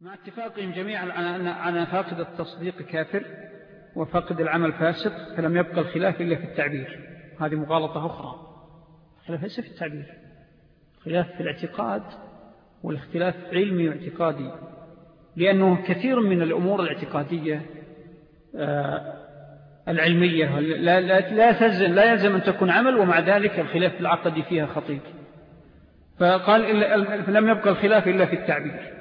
مع اتفاقهم جميعا على فاقد التصديق كافر وفاقد العمل فاسق فلم يبقى الخلاف إلا في التعبير. هذه مغالطة أخرى. الخلاف ليس في التعبير. الخلاف في الاعتقاد والاختلاف علمي واعتقادي. لأنه كثير من الأمور الاعتقادية آه، العلمية لا, لا, لا, تلزم لا يلزم أن تكون عمل ومع ذلك الخلاف العقدي فيها خطير. فقال لم يبقى الخلاف إلا في التعبير.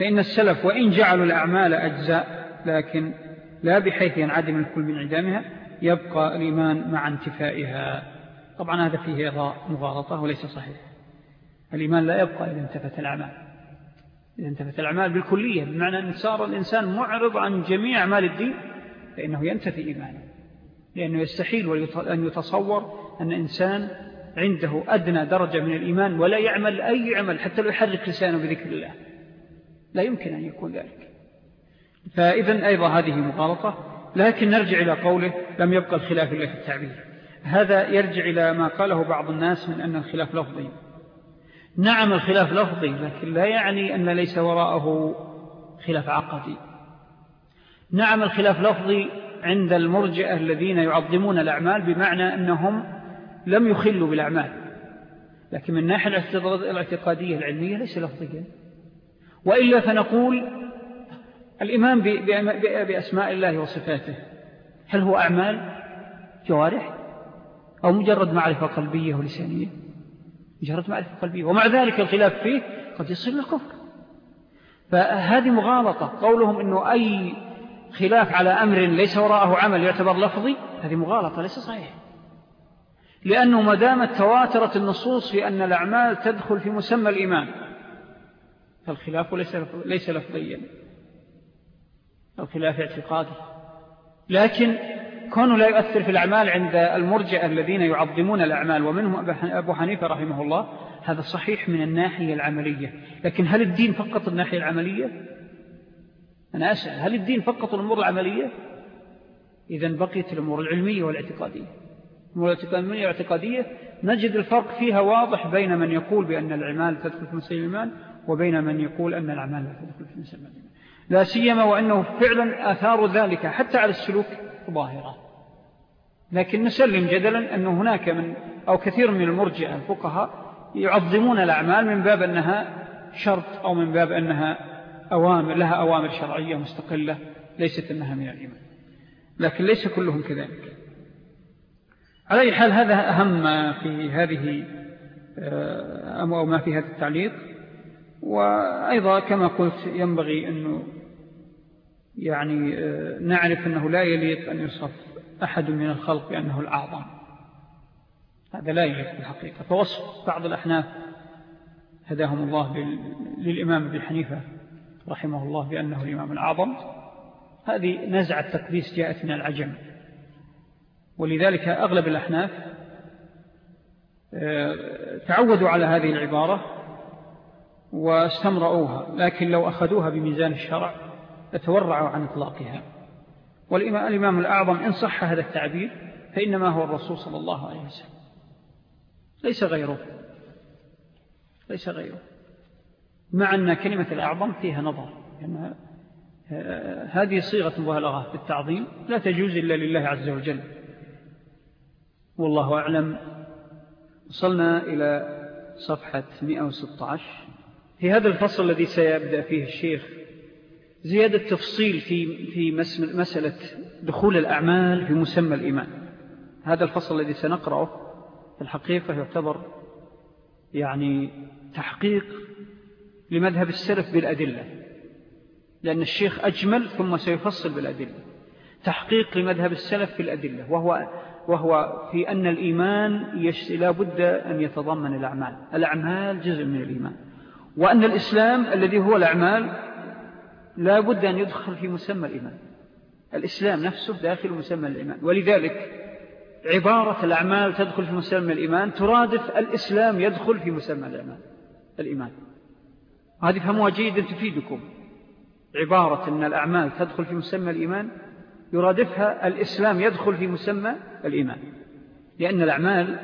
فإن السلف وإن جعلوا الأعمال أجزاء لكن لا بحيث ينعدم الكل من عدامها يبقى الإيمان مع انتفائها. طبعا هذا فيه مغالطة وليس صحيح. الإيمان لا يبقى إذا انتفت الأعمال. إذا انتفت الأعمال بالكلية بمعنى أن صار الإنسان معرض عن جميع أعمال الدين فإنه ينتفي إيمانه. لأنه يستحيل أن يتصور أن إنسان عنده أدنى درجة من الإيمان ولا يعمل أي عمل حتى لو يحرك لسانه بذكر الله. لا يمكن أن يكون ذلك. فإذا أيضا هذه مغالطة لكن نرجع إلى قوله لم يبقى الخلاف إلا في التعبير. هذا يرجع إلى ما قاله بعض الناس من أن الخلاف لفظي. نعم الخلاف لفظي لكن لا يعني أن ليس وراءه خلاف عقدي. نعم الخلاف لفظي عند المرجئة الذين يعظمون الأعمال بمعنى أنهم لم يخلوا بالأعمال. لكن من ناحية الاعتقادية العلمية ليس لفظيا. وإلا فنقول الإيمان بأسماء الله وصفاته. هل هو أعمال؟ جوارح؟ أو مجرد معرفة قلبية ولسانية؟ مجرد معرفة قلبية. ومع ذلك الخلاف فيه قد يصير الكفر فهذه مغالطة. قولهم أنه أي خلاف على أمر ليس وراءه عمل يعتبر لفظي هذه مغالطة ليس صحيح. لأنه مدامت تواترت النصوص في أن الأعمال تدخل في مسمى الإيمان. فالخلاف ليس, ليس لفظيا الخلاف اعتقادي لكن كونه لا يؤثر في الأعمال عند المرجع الذين يعظمون الأعمال ومنهم أبو حنيفة رحمه الله هذا صحيح من الناحية العملية لكن هل الدين فقط الناحية العملية؟ أنا أسأل هل الدين فقط الأمور العملية؟ إذا بقيت الأمور العلمية والاعتقادية الأمور العلمية والاعتقادية نجد الفرق فيها واضح بين من يقول بأن العمال تدخل في مسيح وبين من يقول أن الأعمال لا تدخل في الإيمان لا سيما وأنه فعلا آثار ذلك حتى على السلوك ظاهرة. لكن نسلم جدلا أن هناك من أو كثير من المرجع الفقهاء يعظمون الأعمال من باب أنها شرط أو من باب أنها أوامر لها أوامر شرعية مستقلة ليست أنها من الإيمان. لكن ليس كلهم كذلك. على أي حال هذا أهم في هذه آه، أو ما في هذا التعليق. وأيضا كما قلت ينبغي أنه يعني آه، نعرف أنه لا يليق أن يصف أحد من الخلق بأنه الأعظم. هذا لا يليق بالحقيقة. فوصف بعض الأحناف هداهم الله للإمام ابن حنيفة رحمه الله بأنه الإمام الأعظم. هذه نزع التقديس جاءت من العجم. ولذلك أغلب الأحناف آه، تعودوا على هذه العبارة واستمرؤوها لكن لو أخذوها بميزان الشرع يتورعوا عن إطلاقها. والإمام الأعظم إن صح هذا التعبير فإنما هو الرسول صلى الله عليه وسلم. ليس غيره. ليس غيره. مع أن كلمة الأعظم فيها نظر. هذه صيغة مبالغة في التعظيم لا تجوز إلا لله عز وجل. والله أعلم. وصلنا إلى صفحة 116 في هذا الفصل الذي سيبدأ فيه الشيخ زيادة تفصيل في, في مسألة دخول الأعمال في مسمى الإيمان. هذا الفصل الذي سنقرأه في الحقيقة يعتبر يعني تحقيق لمذهب السلف بالأدلة لأن الشيخ أجمل ثم سيفصل بالأدلة. تحقيق لمذهب السلف في الأدلة وهو, وهو في أن الإيمان لا بد أن يتضمن الأعمال. الأعمال جزء من الإيمان. وأن الإسلام الذي هو الأعمال لا بد أن يدخل في مسمى الإيمان. الإسلام نفسه داخل مسمى الإيمان. ولذلك عبارة الأعمال تدخل في مسمى الإيمان ترادف الإسلام يدخل في مسمى الإيمان. الإيمان. هذه فهموها جيدا تفيدكم. عبارة أن الأعمال تدخل في مسمى الإيمان يرادفها الإسلام يدخل في مسمى الإيمان. لأن الأعمال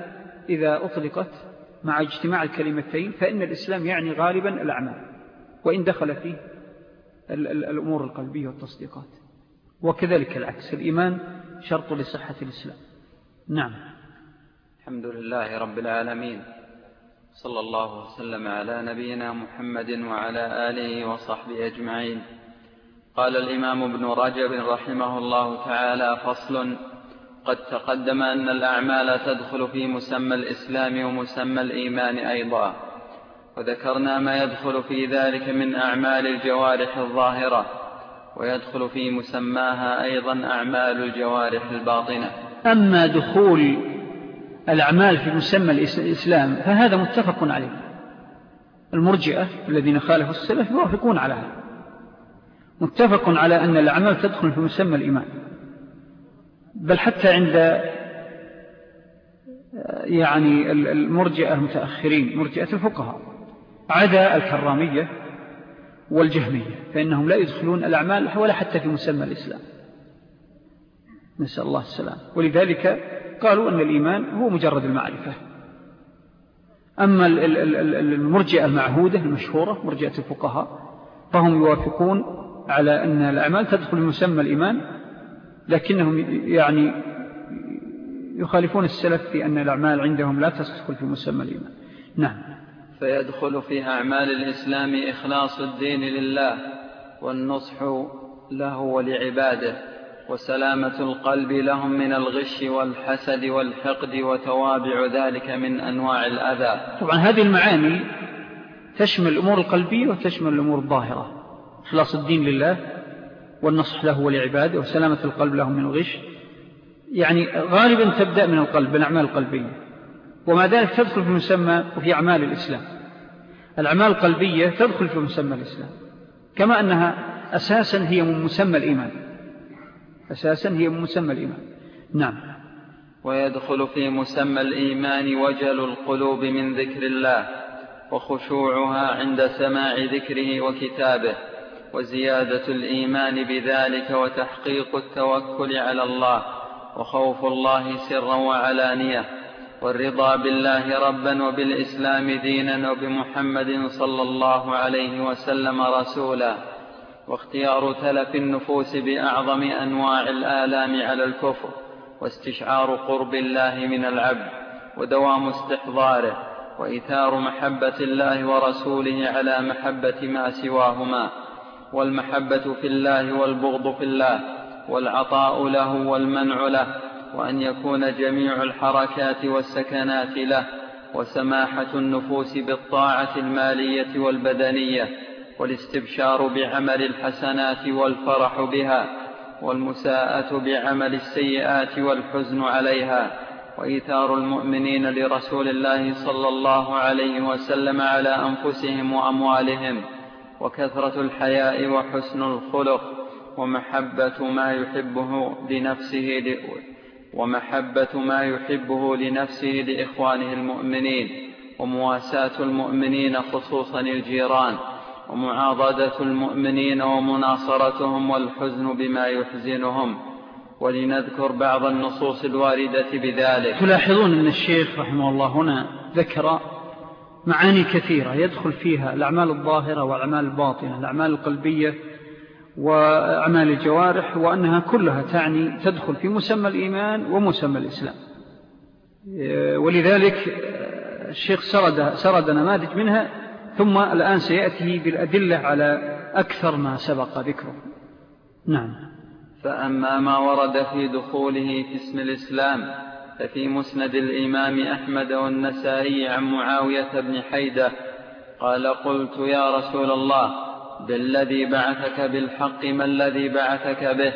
إذا أطلقت مع اجتماع الكلمتين فإن الإسلام يعني غالبا الأعمال. وإن دخل فيه الأمور القلبية والتصديقات. وكذلك العكس الإيمان شرط لصحة الإسلام. نعم. الحمد لله رب العالمين. صلى الله وسلم على نبينا محمد وعلى آله وصحبه أجمعين. قال الإمام ابن رجب رحمه الله تعالى فصل قد تقدم أن الأعمال تدخل في مسمى الإسلام ومسمى الإيمان أيضا. وذكرنا ما يدخل في ذلك من أعمال الجوارح الظاهرة ويدخل في مسماها أيضا أعمال الجوارح الباطنة. أما دخول الأعمال في مسمى الإسلام فهذا متفق عليه. المرجئة الذين خالفوا السلف يوافقون على هذا. متفق على أن الأعمال تدخل في مسمى الإيمان. بل حتى عند يعني المرجئة المتأخرين مرجئة الفقهاء عدا الكرامية والجهمية فإنهم لا يدخلون الأعمال ولا حتى في مسمى الإسلام. نسأل الله السلام. ولذلك قالوا أن الإيمان هو مجرد المعرفة. أما المرجئة المعهودة المشهورة مرجئة الفقهاء فهم يوافقون على أن الأعمال تدخل مسمى الإيمان لكنهم يعني يخالفون السلف في أن الأعمال عندهم لا تدخل في مسمى الإيمان. نعم. فيدخل في أعمال الإسلام إخلاص الدين لله والنصح له ولعباده وسلامة القلب لهم من الغش والحسد والحقد وتوابع ذلك من أنواع الأذى. طبعا هذه المعاني تشمل الأمور القلبية وتشمل الأمور الظاهرة. إخلاص الدين لله والنصح له ولعباده وسلامة القلب لهم من الغش. يعني غالبا تبدأ من القلب بالأعمال القلبية. وما ذلك تدخل في مسمى وفي أعمال الإسلام. الأعمال القلبية تدخل في مسمى الإسلام. كما أنها أساسا هي من مسمى الإيمان. أساسا هي من مسمى الإيمان. نعم. ويدخل في مسمى الإيمان وجل القلوب من ذكر الله وخشوعها عند سماع ذكره وكتابه. وزيادة الإيمان بذلك وتحقيق التوكل على الله وخوف الله سرا وعلانية والرضا بالله ربا وبالإسلام دينا وبمحمد صلى الله عليه وسلم رسولا واختيار تلف النفوس بأعظم أنواع الآلام على الكفر واستشعار قرب الله من العبد ودوام استحضاره وإثار محبة الله ورسوله على محبة ما سواهما والمحبة في الله والبغض في الله والعطاء له والمنع له وأن يكون جميع الحركات والسكنات له وسماحة النفوس بالطاعة المالية والبدنية والاستبشار بعمل الحسنات والفرح بها والمساءة بعمل السيئات والحزن عليها وإيثار المؤمنين لرسول الله صلى الله عليه وسلم على أنفسهم وأموالهم وكثرة الحياء وحسن الخلق ومحبة ما يحبه لنفسه ومحبة ما يحبه لنفسه لإخوانه المؤمنين ومواساة المؤمنين خصوصا الجيران ومعاضدة المؤمنين ومناصرتهم والحزن بما يحزنهم. ولنذكر بعض النصوص الواردة بذلك. تلاحظون أن الشيخ رحمه الله هنا ذكر معاني كثيرة يدخل فيها الأعمال الظاهرة والأعمال الباطنة الأعمال القلبية وأعمال الجوارح وأنها كلها تعني تدخل في مسمى الإيمان ومسمى الإسلام. ولذلك الشيخ سرد, سرد نماذج منها ثم الآن سيأتي بالأدلة على أكثر ما سبق ذكره. نعم. فأما ما ورد في دخوله في اسم الإسلام ففي مسند الإمام أحمد والنسائي عن معاوية بن حيدة قال قلت يا رسول الله بالذي بعثك بالحق ما الذي بعثك به؟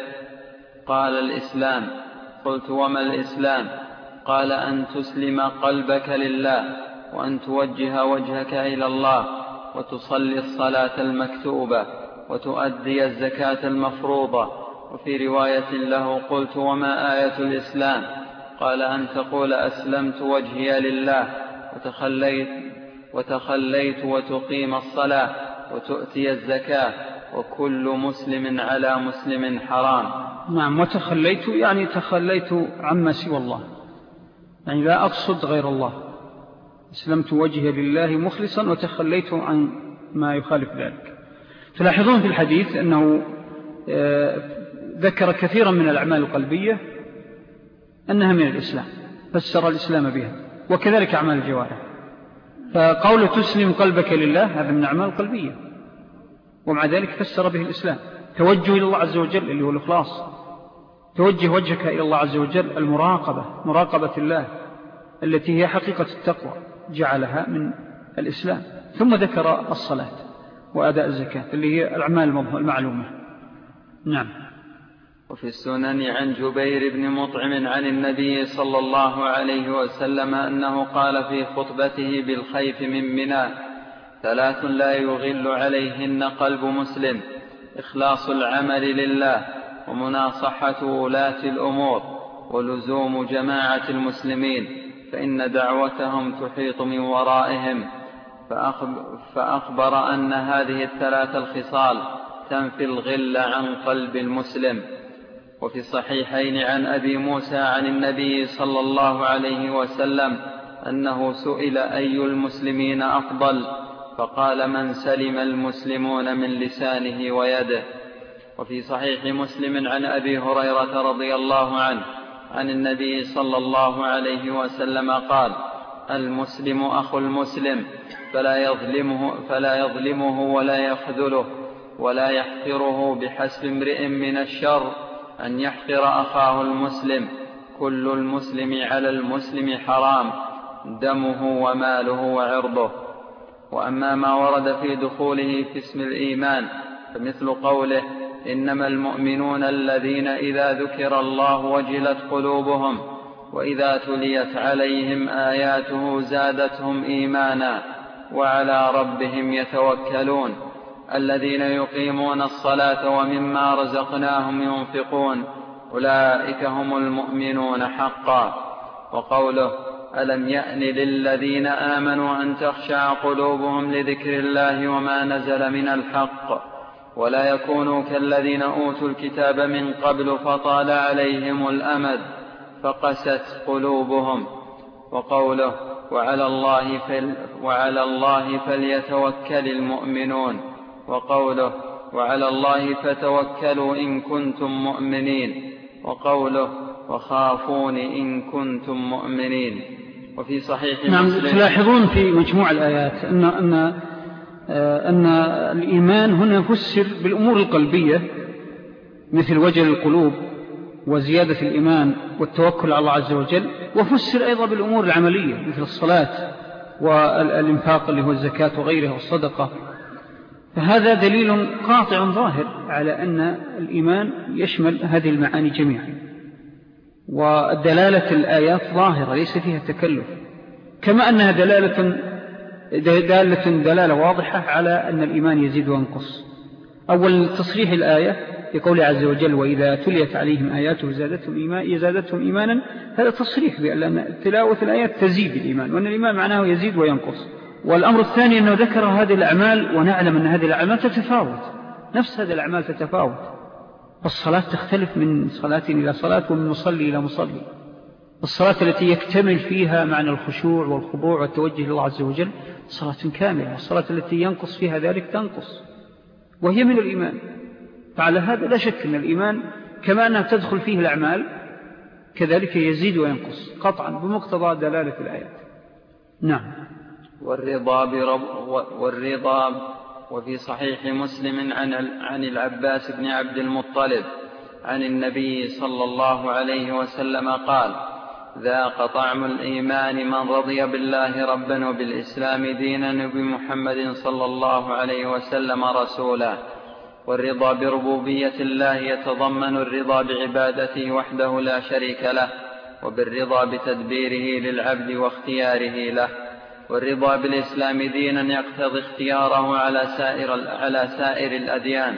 قال الإسلام. قلت وما الإسلام؟ قال أن تسلم قلبك لله وأن توجه وجهك إلى الله وتصلي الصلاة المكتوبة وتؤدي الزكاة المفروضة. وفي رواية له قلت وما آية الإسلام؟ قال أن تقول أسلمت وجهي لله وتخليت, وتخليت وتقيم الصلاة وتؤتي الزكاة وكل مسلم على مسلم حرام. نعم وتخليت يعني تخليت عما سوى الله. يعني لا أقصد غير الله. أسلمت وجهي لله مخلصا وتخليت عن ما يخالف ذلك. تلاحظون في الحديث أنه آه، ذكر كثيرا من الأعمال القلبية أنها من الإسلام فسر الإسلام بها وكذلك أعمال الجوارح. فقول تسلم قلبك لله هذا من الأعمال القلبية ومع ذلك فسر به الإسلام. توجه إلى الله عز وجل اللي هو الإخلاص. توجه وجهك إلى الله عز وجل المراقبة مراقبة الله التي هي حقيقة التقوى جعلها من الإسلام. ثم ذكر الصلاة وأداء الزكاة اللي هي الأعمال المعلومة. نعم. وفي السنن عن جبير بن مطعم عن النبي صلى الله عليه وسلم أنه قال في خطبته بالخيف من منى ثلاث لا يغل عليهن قلب مسلم إخلاص العمل لله ومناصحة ولاة الأمور ولزوم جماعة المسلمين فإن دعوتهم تحيط من ورائهم. فأخبر أن هذه الثلاث الخصال تنفي الغل عن قلب المسلم. وفي الصحيحين عن أبي موسى عن النبي صلى الله عليه وسلم أنه سئل أي المسلمين أفضل فقال من سلم المسلمون من لسانه ويده. وفي صحيح مسلم عن أبي هريرة رضي الله عنه عن النبي صلى الله عليه وسلم قال المسلم أخو المسلم فلا يظلمه, فلا يظلمه ولا يخذله ولا يحقره بحسب امرئ من الشر أن يحقر أخاه المسلم. كل المسلم على المسلم حرام دمه وماله وعرضه. وأما ما ورد في دخوله في اسم الإيمان فمثل قوله إنما المؤمنون الذين إذا ذكر الله وجلت قلوبهم وإذا تليت عليهم آياته زادتهم إيمانا وعلى ربهم يتوكلون. الذين يقيمون الصلاة ومما رزقناهم ينفقون أولئك هم المؤمنون حقا. وقوله ألم يأن للذين آمنوا أن تخشع قلوبهم لذكر الله وما نزل من الحق ولا يكونوا كالذين أوتوا الكتاب من قبل فطال عليهم الأمد فقست قلوبهم. وقوله وعلى الله, فل وعلى الله فليتوكل المؤمنون. وقوله وعلى الله فتوكلوا إن كنتم مؤمنين وقوله وخافون إن كنتم مؤمنين. وفي صحيح نعم مسلم تلاحظون في مجموع الآيات أن, أن, أن الإيمان هنا فسر بالأمور القلبية مثل وجل القلوب وزيادة الإيمان والتوكل على الله عز وجل وفسر أيضا بالأمور العملية مثل الصلاة والإنفاق اللي هو الزكاة وغيرها والصدقة. فهذا دليل قاطع ظاهر على أن الإيمان يشمل هذه المعاني جميعا. ودلالة الآيات ظاهرة ليس فيها تكلف. كما أنها دلالة دالة دلالة واضحة على أن الإيمان يزيد وينقص. أول تصريح الآية يقول عز وجل وإذا تليت عليهم آياته زادتهم, إيمان يزادتهم إيمانا. هذا تصريح بأن تلاوة الآيات تزيد الإيمان وأن الإيمان معناه يزيد وينقص. والأمر الثاني أنه ذكر هذه الأعمال ونعلم أن هذه الأعمال تتفاوت. نفس هذه الأعمال تتفاوت. الصلاة تختلف من صلاة إلى صلاة ومن مصلي إلى مصلي. الصلاة التي يكتمل فيها معنى الخشوع والخضوع والتوجه لله عز وجل صلاة كاملة. الصلاة التي ينقص فيها ذلك تنقص. وهي من الإيمان. فعلى هذا لا شك أن الإيمان كما أنها تدخل فيه الأعمال كذلك يزيد وينقص قطعا بمقتضى دلالة الآيات. نعم. والرضا, برب والرضا وفي صحيح مسلم عن, عن العباس بن عبد المطلب عن النبي صلى الله عليه وسلم قال ذاق طعم الإيمان من رضي بالله ربا وبالإسلام دينا وبمحمد صلى الله عليه وسلم رسولا. والرضا بربوبية الله يتضمن الرضا بعبادته وحده لا شريك له وبالرضا بتدبيره للعبد واختياره له. والرضا بالإسلام دينا يقتضي اختياره على سائر, على سائر الأديان.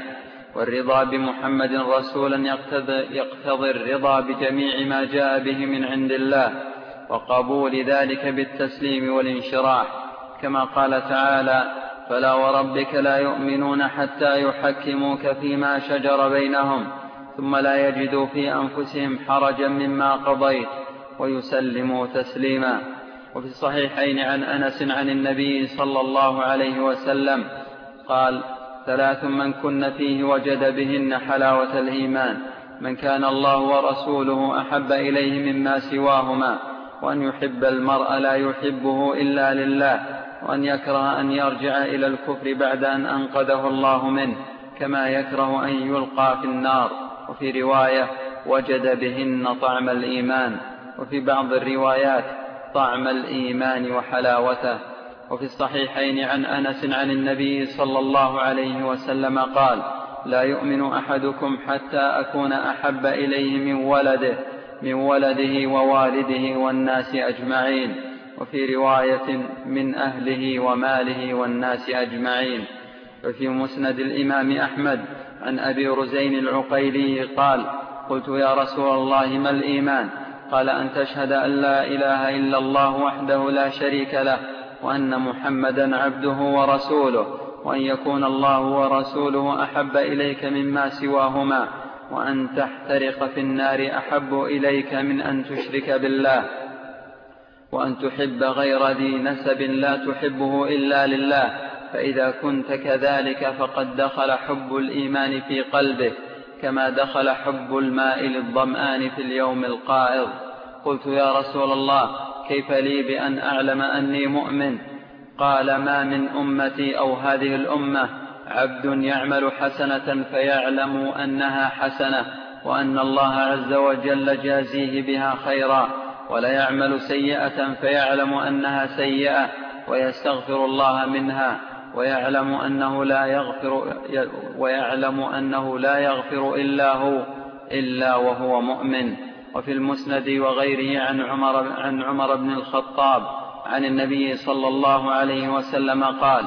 والرضا بمحمد رسولا يقتضي, يقتضي الرضا بجميع ما جاء به من عند الله. وقبول ذلك بالتسليم والانشراح. كما قال تعالى فلا وربك لا يؤمنون حتى يحكموك فيما شجر بينهم ثم لا يجدوا في أنفسهم حرجا مما قضيت ويسلموا تسليما. وفي الصحيحين عن أنس عن النبي صلى الله عليه وسلم قال ثلاث من كن فيه وجد بهن حلاوة الإيمان من كان الله ورسوله أحب إليه مما سواهما وأن يحب المرء لا يحبه إلا لله وأن يكره أن يرجع إلى الكفر بعد أن أنقذه الله منه كما يكره أن يلقى في النار. وفي رواية وجد بهن طعم الإيمان. وفي بعض الروايات طعم الإيمان وحلاوته. وفي الصحيحين عن أنس عن النبي صلى الله عليه وسلم قال لا يؤمن أحدكم حتى أكون أحب إليه من ولده من ولده ووالده والناس أجمعين. وفي رواية من أهله وماله والناس أجمعين. وفي مسند الإمام أحمد عن أبي رزين العقيلي قال قلت يا رسول الله ما الإيمان؟ قال أن تشهد أن لا إله إلا الله وحده لا شريك له وأن محمدا عبده ورسوله وأن يكون الله ورسوله أحب إليك مما سواهما وأن تحترق في النار أحب إليك من أن تشرك بالله وأن تحب غير ذي نسب لا تحبه إلا لله فإذا كنت كذلك فقد دخل حب الإيمان في قلبك كما دخل حب الماء للظمآن في اليوم القائض. قلت يا رسول الله كيف لي بأن أعلم أني مؤمن؟ قال ما من أمتي أو هذه الأمة عبد يعمل حسنة فيعلم أنها حسنة وأن الله عز وجل جازيه بها خيرا ولا يعمل سيئة فيعلم أنها سيئة ويستغفر الله منها. ويعلم أنه لا يغفر ويعلم أنه لا يغفر إلا هو إلا وهو مؤمن. وفي المسند وغيره عن عمر عن عمر بن الخطاب عن النبي صلى الله عليه وسلم قال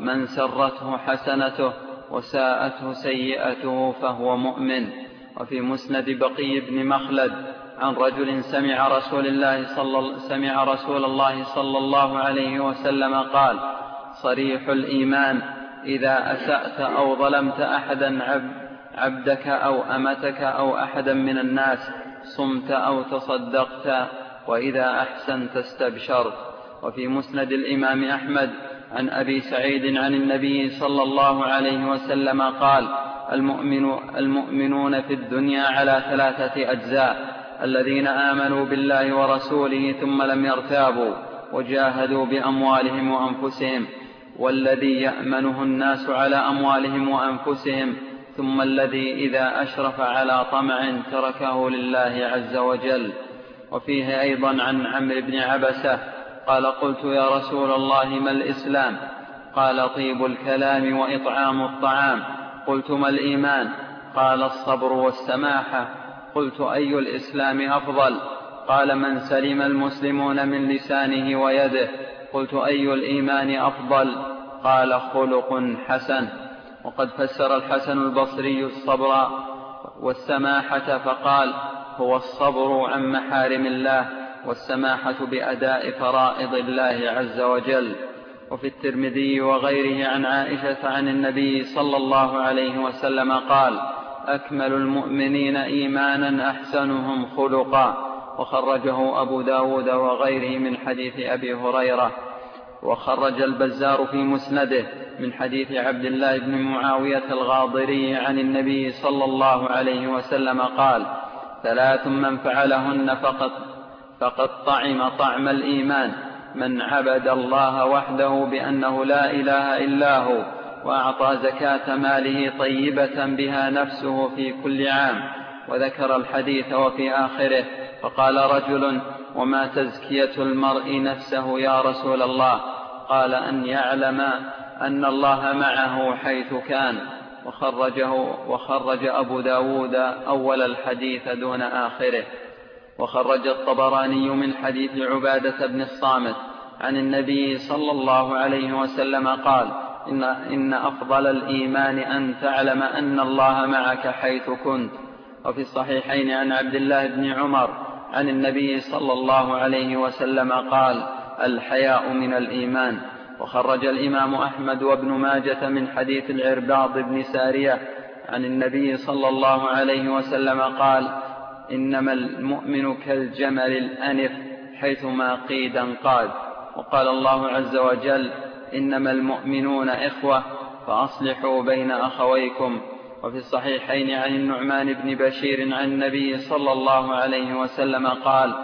من سرته حسنته وساءته سيئته فهو مؤمن. وفي مسند بقي بن مخلد عن رجل سمع رسول الله صلى سمع رسول الله صلى الله عليه وسلم قال صريح الإيمان إذا أسأت أو ظلمت أحدا عبد عبدك أو أمتك أو أحدا من الناس صمت أو تصدقت وإذا أحسنت استبشرت. وفي مسند الإمام أحمد عن أبي سعيد عن النبي صلى الله عليه وسلم قال المؤمن المؤمنون في الدنيا على ثلاثة أجزاء الذين آمنوا بالله ورسوله ثم لم يرتابوا وجاهدوا بأموالهم وأنفسهم. والذي يأمنه الناس على أموالهم وأنفسهم ثم الذي إذا أشرف على طمع تركه لله عز وجل. وفيه أيضا عن عمرو بن عبسة قال قلت يا رسول الله ما الإسلام؟ قال طيب الكلام وإطعام الطعام. قلت ما الإيمان؟ قال الصبر والسماحة. قلت أي الإسلام أفضل؟ قال من سلم المسلمون من لسانه ويده. قلت أي الإيمان أفضل؟ قال خلق حسن. وقد فسر الحسن البصري الصبر والسماحة فقال هو الصبر عن محارم الله والسماحة بأداء فرائض الله عز وجل. وفي الترمذي وغيره عن عائشة عن النبي صلى الله عليه وسلم قال أكمل المؤمنين إيمانا أحسنهم خلقا. وخرجه أبو داود وغيره من حديث أبي هريرة. وخرج البزار في مسنده من حديث عبد الله بن معاوية الغاضري عن النبي صلى الله عليه وسلم قال ثلاث من فعلهن فقد, فقد طعم طعم الإيمان. من عبد الله وحده بأنه لا إله إلا هو وأعطى زكاة ماله طيبة بها نفسه في كل عام. وذكر الحديث وفي آخره. فقال رجل وما تزكية المرء نفسه يا رسول الله؟ قال أن يعلم أن الله معه حيث كان. وخرجه وخرج أبو داود أول الحديث دون آخره. وخرج الطبراني من حديث عبادة بن الصامت عن النبي صلى الله عليه وسلم قال إن, إن أفضل الإيمان أن تعلم أن الله معك حيث كنت. وفي الصحيحين عن عبد الله بن عمر عن النبي صلى الله عليه وسلم قال الحياء من الإيمان. وخرج الإمام أحمد وابن ماجة من حديث العرباض بن سارية عن النبي صلى الله عليه وسلم قال إنما المؤمن كالجمل الأنف حيثما قيد انقاد. وقال الله عز وجل إنما المؤمنون إخوة فأصلحوا بين أخويكم وفي الصحيحين عن النعمان بن بشير عن النبي صلى الله عليه وسلم قال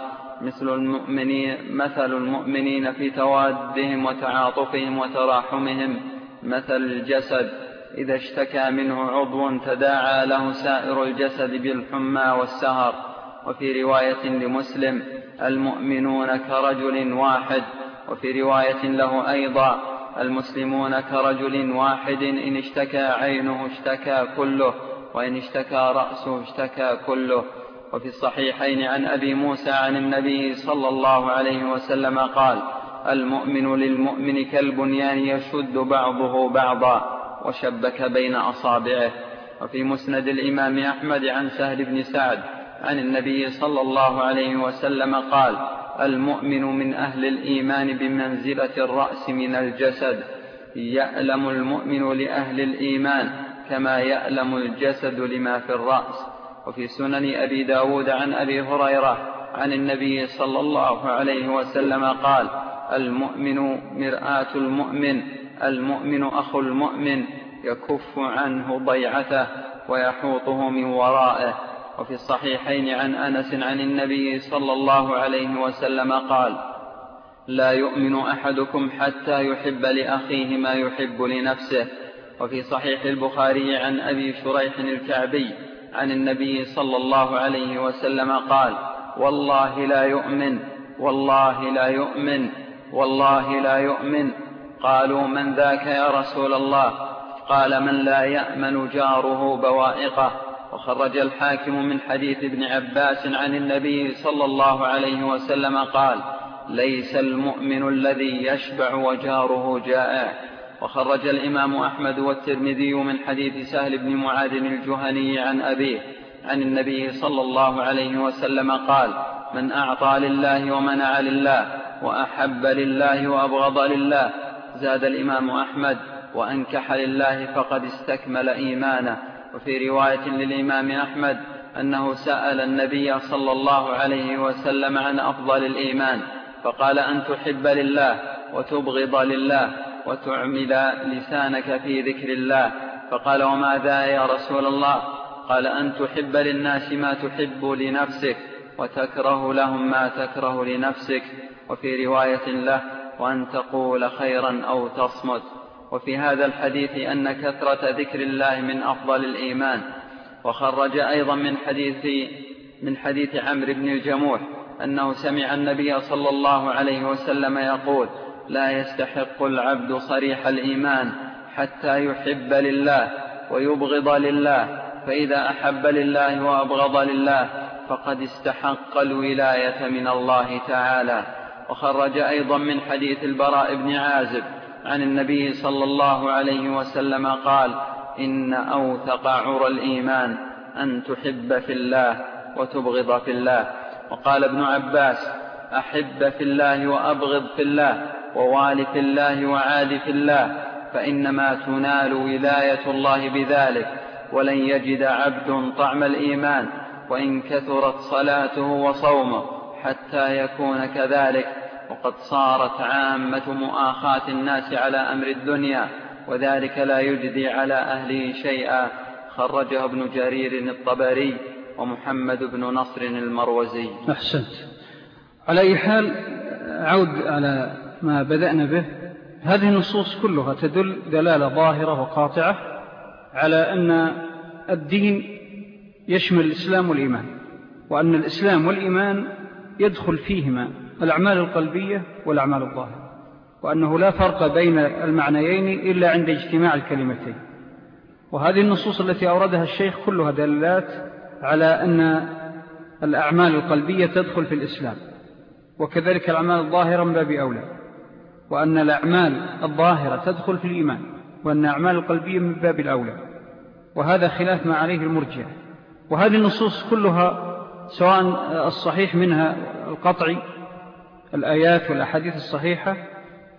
مثل المؤمنين مثل المؤمنين في توادهم وتعاطفهم وتراحمهم مثل الجسد. إذا اشتكى منه عضو تداعى له سائر الجسد بالحمى والسهر. وفي رواية لمسلم المؤمنون كرجل واحد. وفي رواية له أيضا المسلمون كرجل واحد إن اشتكى عينه اشتكى كله وإن اشتكى رأسه اشتكى كله. وفي الصحيحين عن أبي موسى عن النبي صلى الله عليه وسلم قال المؤمن للمؤمن كالبنيان يشد بعضه بعضا وشبك بين أصابعه. وفي مسند الإمام أحمد عن سهل بن سعد عن النبي صلى الله عليه وسلم قال المؤمن من أهل الإيمان بمنزلة الرأس من الجسد يألم المؤمن لأهل الإيمان كما يألم الجسد لما في الرأس. وفي سنن أبي داود عن أبي هريرة عن النبي صلى الله عليه وسلم قال المؤمن مرآة المؤمن المؤمن أخو المؤمن يكف عنه ضيعته ويحوطه من ورائه. وفي الصحيحين عن أنس عن النبي صلى الله عليه وسلم قال لا يؤمن أحدكم حتى يحب لأخيه ما يحب لنفسه. وفي صحيح البخاري عن أبي شريح الكعبي عن النبي صلى الله عليه وسلم قال والله لا يؤمن والله لا يؤمن والله لا يؤمن. قالوا من ذاك يا رسول الله؟ قال من لا يأمن جاره بوائقه. وخرج الحاكم من حديث ابن عباس عن النبي صلى الله عليه وسلم قال ليس المؤمن الذي يشبع وجاره جائع وخرج الإمام أحمد والترمذي من حديث سهل بن معاذ الجهني عن أبيه عن النبي صلى الله عليه وسلم قال من أعطى لله ومنع لله وأحب لله وأبغض لله. زاد الإمام أحمد وأنكح لله فقد استكمل إيمانه. وفي رواية للإمام أحمد أنه سأل النبي صلى الله عليه وسلم عن أفضل الإيمان فقال أن تحب لله وتبغض لله وتعمل لسانك في ذكر الله. فقال وما ذا يا رسول الله؟ قال أن تحب للناس ما تحب لنفسك وتكره لهم ما تكره لنفسك. وفي رواية له وأن تقول خيرا أو تصمت. وفي هذا الحديث أن كثرة ذكر الله من أفضل الإيمان وخرج أيضا من حديث من حديث عمرو بن الجموح أنه سمع النبي صلى الله عليه وسلم يقول لا يستحق العبد صريح الإيمان حتى يحب لله ويبغض لله فإذا أحب لله وأبغض لله فقد استحق الولاية من الله تعالى وخرج أيضا من حديث البراء بن عازب عن النبي صلى الله عليه وسلم قال إن أوثق عرى الإيمان أن تحب في الله وتبغض في الله. وقال ابن عباس أحب في الله وأبغض في الله ووال في الله وعاد في الله فإنما تنال ولاية الله بذلك ولن يجد عبد طعم الإيمان وإن كثرت صلاته وصومه حتى يكون كذلك. وقد صارت عامة مؤاخاة الناس على أمر الدنيا وذلك لا يجدي على أهله شيئا. خرجه ابن جرير الطبري ومحمد بن نصر المروزي. أحسنت. على أي حال عود على ما بدأنا به. هذه النصوص كلها تدل دلالة ظاهرة وقاطعة على أن الدين يشمل الإسلام والإيمان وأن الإسلام والإيمان يدخل فيهما. الأعمال القلبية والأعمال الظاهرة وأنه لا فرق بين المعنيين إلا عند اجتماع الكلمتين. وهذه النصوص التي أوردها الشيخ كلها دلالات على أن الأعمال القلبية تدخل في الإسلام وكذلك الأعمال الظاهرة من باب أولى وأن الأعمال الظاهرة تدخل في الإيمان وأن الأعمال القلبية من باب الأولى. وهذا خلاف ما عليه المرجع. وهذه النصوص كلها سواء الصحيح منها القطعي الآيات والأحاديث الصحيحة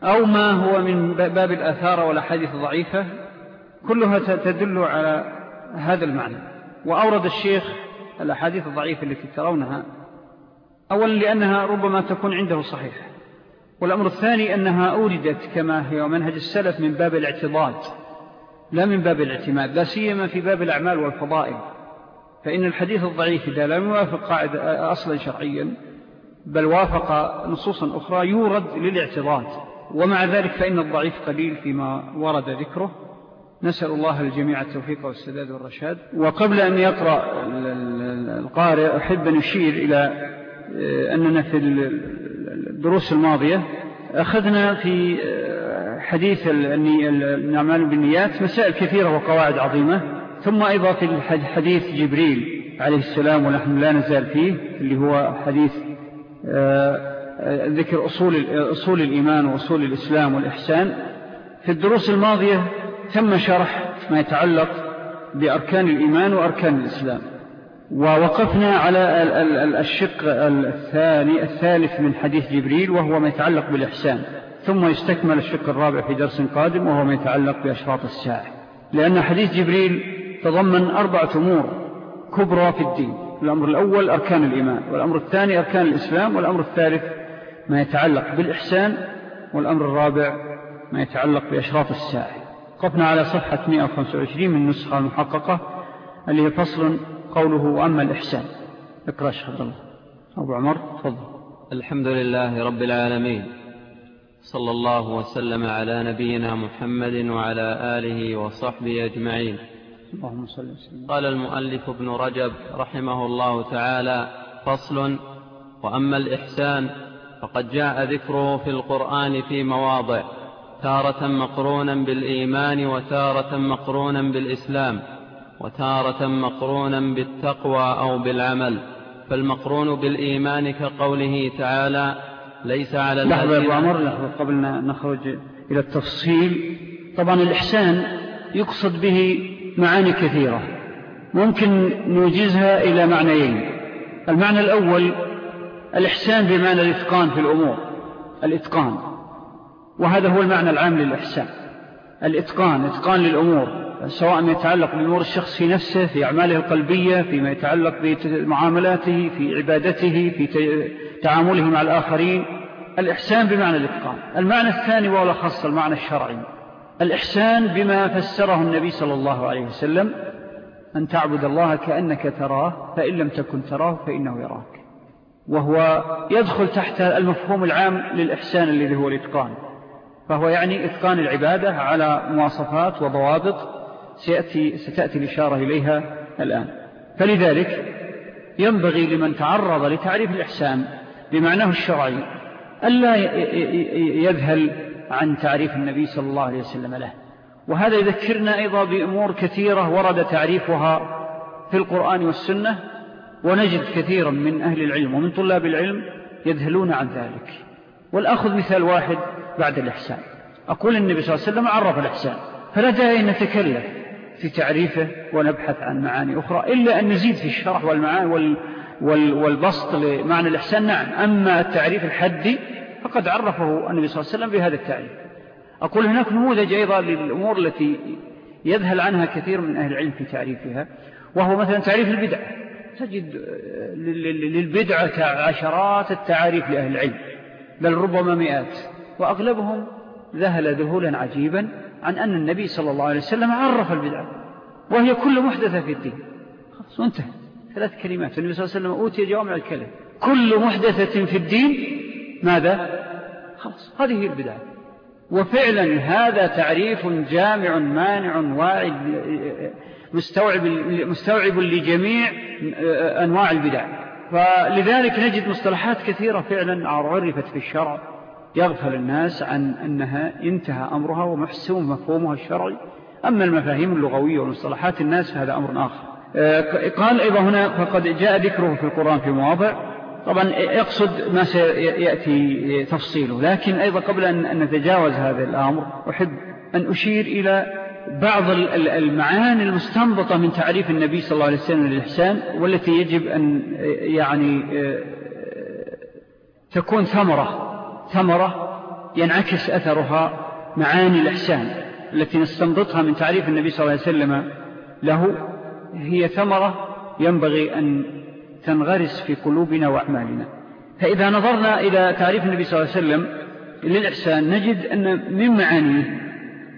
أو ما هو من باب الآثار والأحاديث الضعيفة كلها تدل على هذا المعنى. وأورد الشيخ الأحاديث الضعيفة التي ترونها. أولا لأنها ربما تكون عنده صحيحة. والأمر الثاني أنها أوردت كما هي منهج السلف من باب الاعتضاد لا من باب الاعتماد لا سيما في باب الأعمال والفضائل. فإن الحديث الضعيف إذا لم يوافق قاعدة أصلا شرعيا بل وافق نصوصا أخرى يورد للاعتراض ومع ذلك فإن الضعيف قليل فيما ورد ذكره. نسأل الله الجميع التوفيق والسداد والرشاد. وقبل أن يقرأ القارئ أحب أن يشير إلى آه، أننا في الدروس الماضية أخذنا في آه، حديث النعمال بالنيات مسائل كثيرة وقواعد عظيمة. ثم أيضا في حديث جبريل عليه السلام ونحن لا نزال فيه اللي هو حديث ذكر أصول, أصول الإيمان وأصول الإسلام والإحسان. في الدروس الماضية تم شرح ما يتعلق بأركان الإيمان وأركان الإسلام ووقفنا على الشق الثاني الثالث من حديث جبريل وهو ما يتعلق بالإحسان. ثم يستكمل الشق الرابع في درس قادم وهو ما يتعلق بأشراط الساعة. لأن حديث جبريل تضمن أربعة أمور كبرى في الدين. الأمر الأول أركان الإيمان والأمر الثاني أركان الإسلام والأمر الثالث ما يتعلق بالإحسان والأمر الرابع ما يتعلق بأشراط الساعة قفنا على صفحة 125 من النسخة المحققة اللي هي فصل قوله وأما الإحسان. اقرأ شهد الله. أبو عمر تفضل. الحمد لله رب العالمين. صلى الله وسلم على نبينا محمد وعلى آله وصحبه أجمعين. اللهم صل وسلم. قال المؤلف ابن رجب رحمه الله تعالى فصل وأما الإحسان فقد جاء ذكره في القرآن في مواضع تارة مقرونا بالإيمان وتارة مقرونا بالإسلام وتارة مقرونا بالتقوى أو بالعمل فالمقرون بالإيمان كقوله تعالى ليس على لحظة أبو عمر لحظة قبل نخرج إلى التفصيل. طبعا الإحسان يقصد به معاني كثيرة. ممكن نوجزها إلى معنيين. المعنى الأول الإحسان بمعنى الإتقان في الأمور. الإتقان. وهذا هو المعنى العام للإحسان. الإتقان إتقان للأمور. سواء يتعلق بالأمور الشخص في نفسه في أعماله القلبية فيما يتعلق بمعاملاته في عبادته في تعامله مع الآخرين. الإحسان بمعنى الإتقان. المعنى الثاني وهو خاص المعنى الشرعي. الإحسان بما فسره النبي صلى الله عليه وسلم أن تعبد الله كأنك تراه فإن لم تكن تراه فإنه يراك. وهو يدخل تحت المفهوم العام للإحسان الذي هو الإتقان. فهو يعني إتقان العبادة على مواصفات وضوابط سيأتي ستأتي الإشارة إليها الآن. فلذلك ينبغي لمن تعرض لتعريف الإحسان بمعناه الشرعي ألا يذهل عن تعريف النبي صلى الله عليه وسلم له. وهذا يذكرنا أيضا بأمور كثيرة ورد تعريفها في القرآن والسنة ونجد كثيرا من أهل العلم ومن طلاب العلم يذهلون عن ذلك. والأخذ مثال واحد بعد الإحسان. أقول النبي صلى الله عليه وسلم عرف الإحسان فلا داعي نتكلف في تعريفه ونبحث عن معاني أخرى إلا أن نزيد في الشرح والمعاني وال وال والبسط لمعنى الإحسان. نعم أما التعريف الحدي فقد عرفه النبي صلى الله عليه وسلم بهذا التعريف. أقول هناك نموذج أيضا للأمور التي يذهل عنها كثير من أهل العلم في تعريفها وهو مثلا تعريف البدع. تجد للبدعة عشرات التعاريف لأهل العلم بل ربما مئات وأغلبهم ذهل ذهولا عجيبا عن أن النبي صلى الله عليه وسلم عرف البدعة وهي كل محدثة في الدين. خلاص وانتهى ثلاث كلمات. النبي صلى الله عليه وسلم أوتي جوامع الكلم كل محدثة في الدين ماذا؟ خلاص هذه هي البدعة وفعلا هذا تعريف جامع مانع واعد مستوعب, مستوعب لجميع أنواع البدع فلذلك نجد مصطلحات كثيرة فعلا عرفت في الشرع يغفل الناس عن أنها انتهى أمرها ومحسوم مفهومها الشرعي. أما المفاهيم اللغوية والمصطلحات الناس فهذا أمر آخر. قال أيضا هنا فقد جاء ذكره في القرآن في مواضع طبعا يقصد ما سيأتي تفصيله لكن أيضا قبل أن نتجاوز هذا الأمر أحب أن أشير إلى بعض المعاني المستنبطة من تعريف النبي صلى الله عليه وسلم للإحسان والتي يجب أن يعني تكون ثمرة ثمرة ينعكس أثرها معاني الإحسان التي نستنبطها من تعريف النبي صلى الله عليه وسلم له هي ثمرة ينبغي أن تنغرس في قلوبنا وأعمالنا. فإذا نظرنا إلى تعريف النبي صلى الله عليه وسلم للإحسان نجد أن من معانيه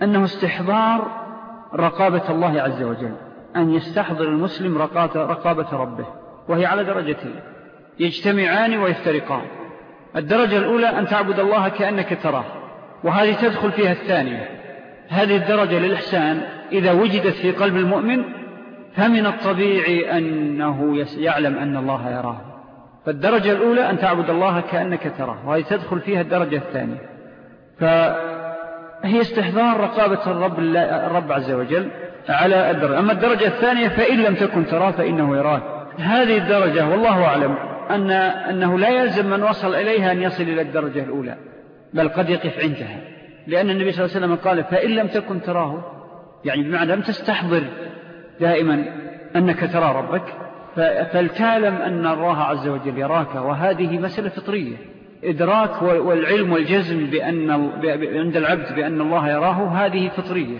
أنه استحضار رقابة الله عز وجل أن يستحضر المسلم رقابة ربه وهي على درجتين يجتمعان ويفترقان. الدرجة الأولى أن تعبد الله كأنك تراه وهذه تدخل فيها الثانية. هذه الدرجة للإحسان إذا وجدت في قلب المؤمن فمن الطبيعي أنه يعلم أن الله يراه. فالدرجة الأولى أن تعبد الله كأنك تراه وهذه تدخل فيها الدرجة الثانية. فهي استحضار رقابة الرب, الرب عز وجل على الدرجة أما الدرجة الثانية فإن لم تكن تراه فإنه يراك هذه الدرجة والله أعلم أن أنه لا يلزم من وصل إليها أن يصل إلى الدرجة الأولى بل قد يقف عندها. لأن النبي صلى الله عليه وسلم قال فإن لم تكن تراه يعني بمعنى لم تستحضر دائما أنك ترى ربك فلتعلم أن الله عز وجل يراك وهذه مسألة فطرية. إدراك والعلم والجزم بأن عند العبد بأن الله يراه هذه فطرية.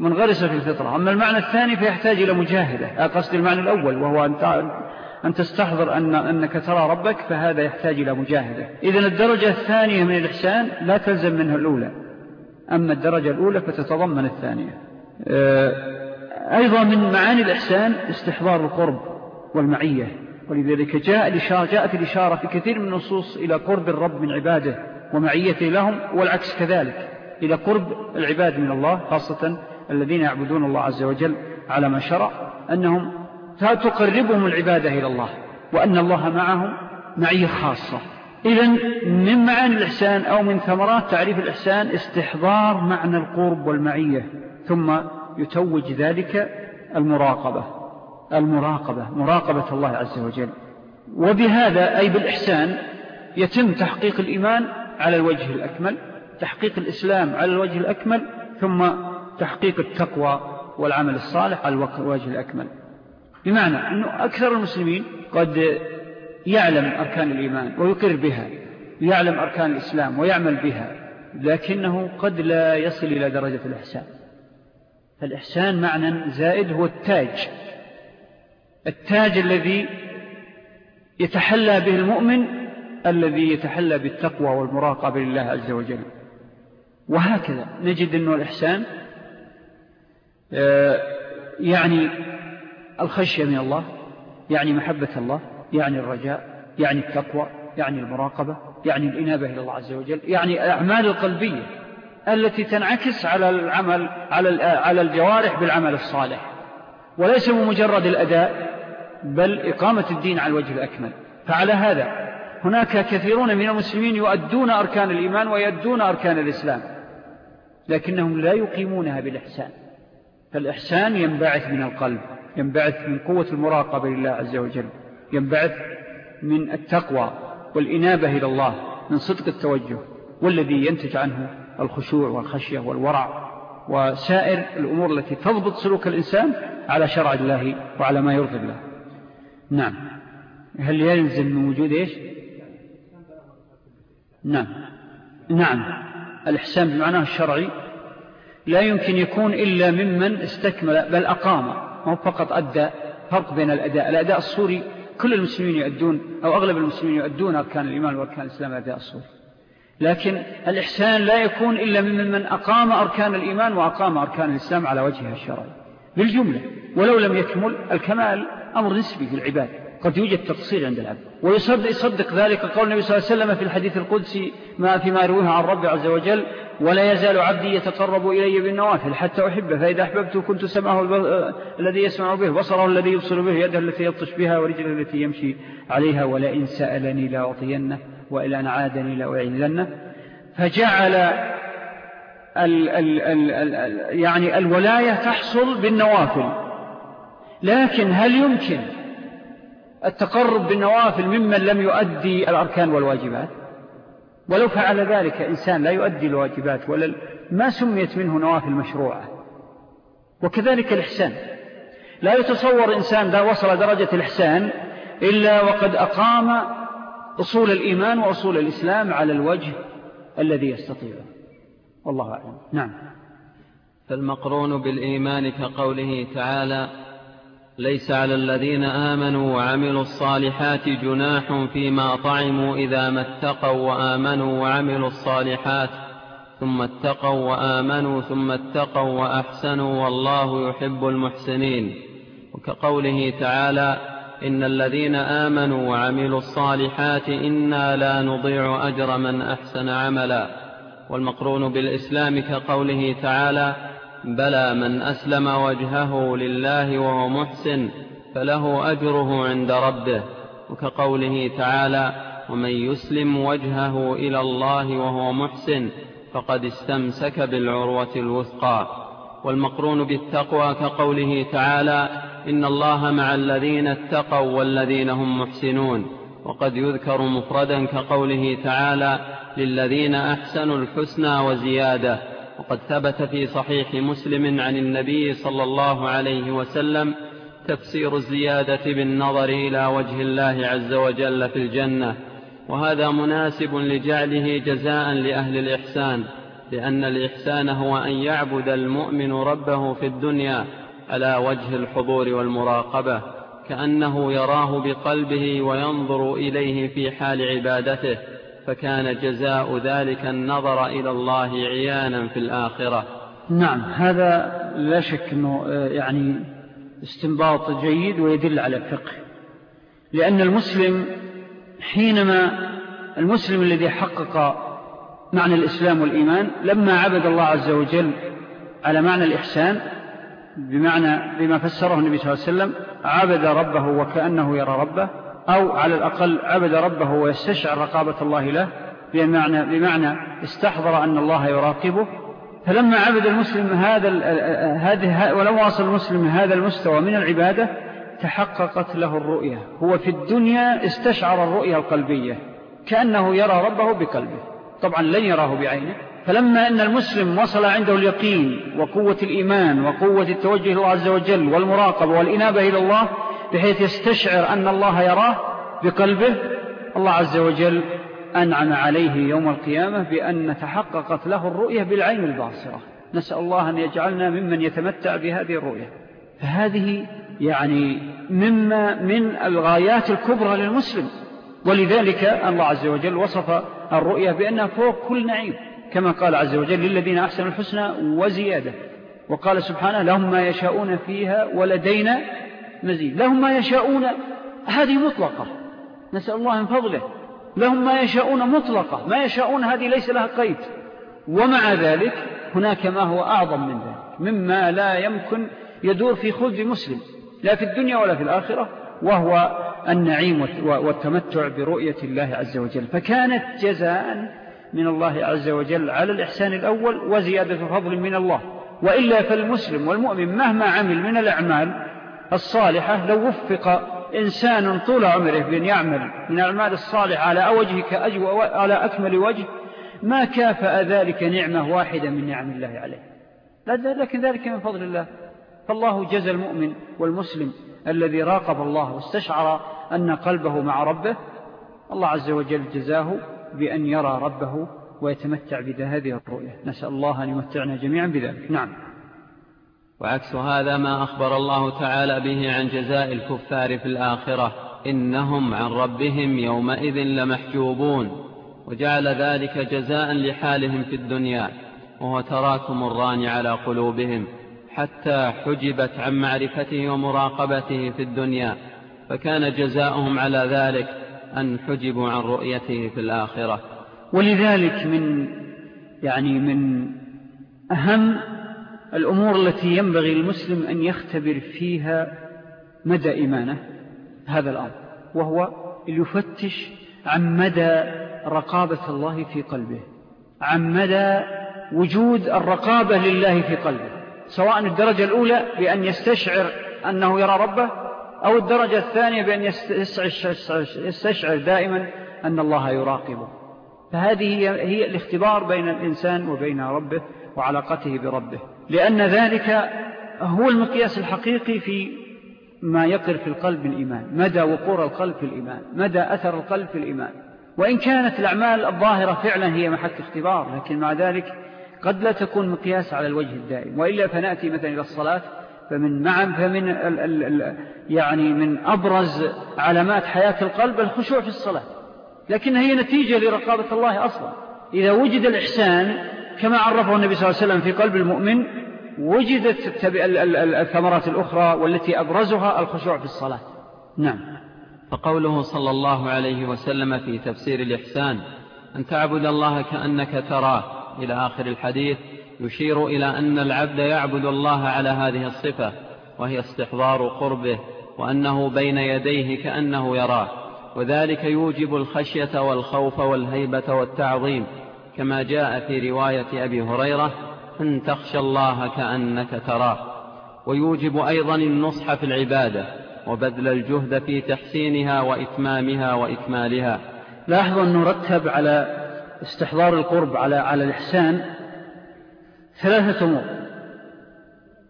منغرسة في الفطرة. أما المعنى الثاني فيحتاج إلى مجاهدة. قصد المعنى الأول وهو أن تستحضر أن أنك ترى ربك فهذا يحتاج إلى مجاهدة. إذن الدرجة الثانية من الإحسان لا تلزم منها الأولى. أما الدرجة الأولى فتتضمن الثانية. آه، أيضا من معاني الإحسان استحضار القرب والمعية ولذلك جاء الإشارة جاءت الإشارة في كثير من النصوص إلى قرب الرب من عباده ومعيته لهم والعكس كذلك إلى قرب العباد من الله خاصة الذين يعبدون الله عز وجل على ما شرع أنهم تقربهم العبادة إلى الله وأن الله معهم معية خاصة. إذن من معاني الإحسان أو من ثمرات تعريف الإحسان استحضار معنى القرب والمعية ثم يتوج ذلك المراقبة المراقبة مراقبة الله عز وجل. وبهذا أي بالإحسان يتم تحقيق الإيمان على الوجه الأكمل تحقيق الإسلام على الوجه الأكمل ثم تحقيق التقوى والعمل الصالح على الوجه الأكمل. بمعنى أنه أكثر المسلمين قد يعلم أركان الإيمان ويقر بها يعلم أركان الإسلام ويعمل بها لكنه قد لا يصل إلى درجة الإحسان. فالإحسان معنى زائد هو التاج. التاج الذي يتحلى به المؤمن الذي يتحلى بالتقوى والمراقبة لله عز وجل. وهكذا نجد أنه الإحسان آه، يعني الخشية من الله يعني محبة الله يعني الرجاء يعني التقوى يعني المراقبة يعني الإنابة إلى الله عز وجل يعني الأعمال القلبية. التي تنعكس على العمل على على الجوارح بالعمل الصالح. وليس بمجرد الأداء بل إقامة الدين على الوجه الأكمل. فعلى هذا هناك كثيرون من المسلمين يؤدون أركان الإيمان ويؤدون أركان الإسلام لكنهم لا يقيمونها بالإحسان. فالإحسان ينبعث من القلب ينبعث من قوة المراقبة لله عز وجل ينبعث من التقوى والإنابة إلى الله من صدق التوجه والذي ينتج عنه الخشوع والخشية والورع وسائر الأمور التي تضبط سلوك الإنسان على شرع الله وعلى ما يرضي الله. نعم. هل يلزم من وجود إيش؟ نعم. نعم. الإحسان بمعناه الشرعي. لا يمكن يكون إلا ممن استكمل بل أقام ما فقط أدى فرق بين الأداء. الأداء الصوري كل المسلمين يؤدون أو أغلب المسلمين يؤدون أركان الإيمان وأركان الإسلام الأداء الصوري لكن الإحسان لا يكون إلا ممن أقام أركان الإيمان وأقام أركان الإسلام على وجهها الشرعي. بالجملة ولو لم يكمل الكمال أمر نسبي في العباد. قد يوجد تقصير عند العبد. ويصدق يصدق ذلك قول النبي صلى الله عليه وسلم في الحديث القدسي ما فيما يرويه عن رب عز وجل ولا يزال عبدي يتقرب إلي بالنوافل حتى أحبه فإذا أحببته كنت سمعه الذي يسمع به بصره الذي يبصر به يده التي يبطش بها ورجله التي يمشي عليها ولئن سألني لأعطينه وإلى أن عادني لأعيذنه فجعل ال ال ال ال يعني الولاية تحصل بالنوافل. لكن هل يمكن التقرب بالنوافل ممن لم يؤدي الأركان والواجبات؟ ولو فعل ذلك إنسان لا يؤدي الواجبات ولا ما سميت منه نوافل مشروعة. وكذلك الإحسان. لا يتصور إنسان ذا وصل درجة الإحسان إلا وقد أقام أصول الإيمان وأصول الإسلام على الوجه الذي يستطيعه والله أعلم. نعم. فالمقرون بالإيمان كقوله تعالى ليس على الذين آمنوا وعملوا الصالحات جناح فيما طعموا إذا ما اتقوا وآمنوا وعملوا الصالحات ثم اتقوا وآمنوا ثم اتقوا وأحسنوا والله يحب المحسنين. وكقوله تعالى إن الذين آمنوا وعملوا الصالحات إنا لا نضيع أجر من أحسن عملا. والمقرون بالإسلام كقوله تعالى بلى من أسلم وجهه لله وهو محسن فله أجره عند ربه. وكقوله تعالى ومن يسلم وجهه إلى الله وهو محسن فقد استمسك بالعروة الوثقى. والمقرون بالتقوى كقوله تعالى إن الله مع الذين اتقوا والذين هم محسنون وقد يذكر مفردا كقوله تعالى للذين أحسنوا الحسنى وزيادة وقد ثبت في صحيح مسلم عن النبي صلى الله عليه وسلم تفسير الزيادة بالنظر إلى وجه الله عز وجل في الجنة وهذا مناسب لجعله جزاء لأهل الإحسان لأن الإحسان هو أن يعبد المؤمن ربه في الدنيا على وجه الحضور والمراقبة كأنه يراه بقلبه وينظر إليه في حال عبادته فكان جزاء ذلك النظر إلى الله عيانا في الآخرة. نعم هذا لا شك أنه آه، يعني استنباط جيد ويدل على الفقه. لأن المسلم حينما المسلم الذي حقق معنى الإسلام والإيمان لما عبد الله عز وجل على معنى الإحسان بمعنى بما فسره النبي صلى الله عليه وسلم عبد ربه وكأنه يرى ربه أو على الأقل عبد ربه ويستشعر رقابة الله له بمعنى, بمعنى استحضر أن الله يراقبه. فلما عبد المسلم هذا هذه ولما وصل المسلم هذا المستوى من العبادة تحققت له الرؤية. هو في الدنيا استشعر الرؤية القلبية كأنه يرى ربه بقلبه. طبعا لن يراه بعينه. فلما أن المسلم وصل عنده اليقين وقوة الإيمان وقوة التوجه الله عز وجل والمراقبة والإنابة إلى الله بحيث يستشعر أن الله يراه بقلبه الله عز وجل أنعم عليه يوم القيامة بأن تحققت له الرؤية بالعين الباصرة. نسأل الله أن يجعلنا ممن يتمتع بهذه الرؤية. فهذه يعني مما من الغايات الكبرى للمسلم. ولذلك الله عز وجل وصف الرؤية بأنها فوق كل نعيم. كما قال عز وجل للذين أحسنوا الحسنى وزيادة. وقال سبحانه لهم ما يشاءون فيها ولدينا مزيد. لهم ما يشاءون هذه مطلقة. نسأل الله من فضله. لهم ما يشاءون مطلقة. ما يشاءون هذه ليس لها قيد. ومع ذلك هناك ما هو أعظم من ذلك. مما لا يمكن يدور في خلد مسلم. لا في الدنيا ولا في الآخرة. وهو النعيم والتمتع برؤية الله عز وجل. فكانت جزاء من الله عز وجل على الإحسان الأول وزيادة فضل من الله. وإلا فالمسلم والمؤمن مهما عمل من الأعمال الصالحة لو وفق إنسان طول عمره بأن يعمل من الأعمال الصالحة على أوجه كأجو على أكمل وجه ما كافأ ذلك نعمة واحدة من نعم الله عليه. لكن ذلك من فضل الله. فالله جزى المؤمن والمسلم الذي راقب الله واستشعر أن قلبه مع ربه. الله عز وجل جزاه بأن يرى ربه ويتمتع بهذه الرؤية. نسأل الله أن يمتعنا جميعا بذلك. نعم. وعكس هذا ما أخبر الله تعالى به عن جزاء الكفار في الآخرة إنهم عن ربهم يومئذ لمحجوبون وجعل ذلك جزاء لحالهم في الدنيا وهو تراكم الران على قلوبهم حتى حجبت عن معرفته ومراقبته في الدنيا فكان جزاؤهم على ذلك أن حجبوا عن رؤيته في الآخرة. ولذلك من يعني من أهم الأمور التي ينبغي المسلم أن يختبر فيها مدى إيمانه هذا الأمر وهو يفتش عن مدى رقابة الله في قلبه عن مدى وجود الرقابة لله في قلبه سواء الدرجة الأولى بأن يستشعر أنه يرى ربه أو الدرجة الثانية بأن يستشعر دائما أن الله يراقبه. فهذه هي الاختبار بين الإنسان وبين ربه وعلاقته بربه. لأن ذلك هو المقياس الحقيقي في ما يقر في القلب الإيمان. مدى وقور القلب في الإيمان. مدى أثر القلب في الإيمان. وإن كانت الأعمال الظاهرة فعلا هي محك اختبار لكن مع ذلك قد لا تكون مقياس على الوجه الدائم. وإلا فنأتي مثلا إلى الصلاة. فمن معا فمن ال ال ال يعني من أبرز علامات حياة القلب الخشوع في الصلاة. لكن هي نتيجة لرقابة الله أصلا. إذا وجد الإحسان كما عرفه النبي صلى الله عليه وسلم في قلب المؤمن وجدت الثمرات الأخرى والتي أبرزها الخشوع في الصلاة. نعم. فقوله صلى الله عليه وسلم في تفسير الإحسان أن تعبد الله كأنك تراه. إلى آخر الحديث يشير إلى أن العبد يعبد الله على هذه الصفة وهي استحضار قربه وأنه بين يديه كأنه يراه. وذلك يوجب الخشية والخوف والهيبة والتعظيم كما جاء في رواية أبي هريرة أن تخشى الله كأنك تراه ويوجب أيضا النصح في العبادة وبذل الجهد في تحسينها وإتمامها وإكمالها. لاحظ أن نرتب على استحضار القرب على, على الإحسان ثلاثة أمور.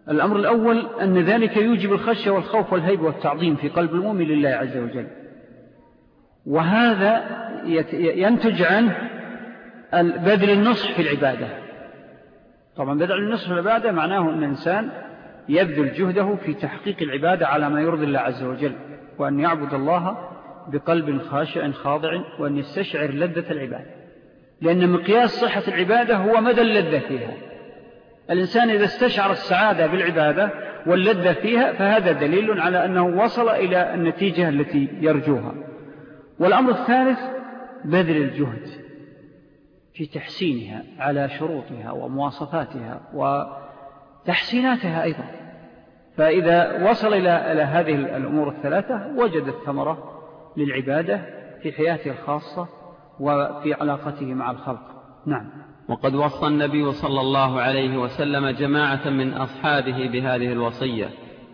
الأمر الأول أن ذلك يوجب الخشية والخوف والهيب والتعظيم في قلب المؤمن لله عز وجل. وهذا ينتج عنه بذل النصح في العبادة. طبعا بذل النصح في العبادة معناه أن الإنسان يبذل جهده في تحقيق العبادة على ما يرضي الله عز وجل وأن يعبد الله بقلب خاشع خاضع وأن يستشعر لذة العبادة. لأن مقياس صحة العبادة هو مدى اللذة فيها. الإنسان إذا استشعر السعادة بالعبادة واللذة فيها فهذا دليل على أنه وصل إلى النتيجة التي يرجوها. والأمر الثالث بذل الجهد في تحسينها على شروطها ومواصفاتها وتحسيناتها أيضا. فإذا وصل إلى هذه الأمور الثلاثة وجد الثمرة للعبادة في حياته الخاصة وفي علاقته مع الخلق. نعم. وقد وصى النبي صلى الله عليه وسلم جماعة من أصحابه بهذه الوصية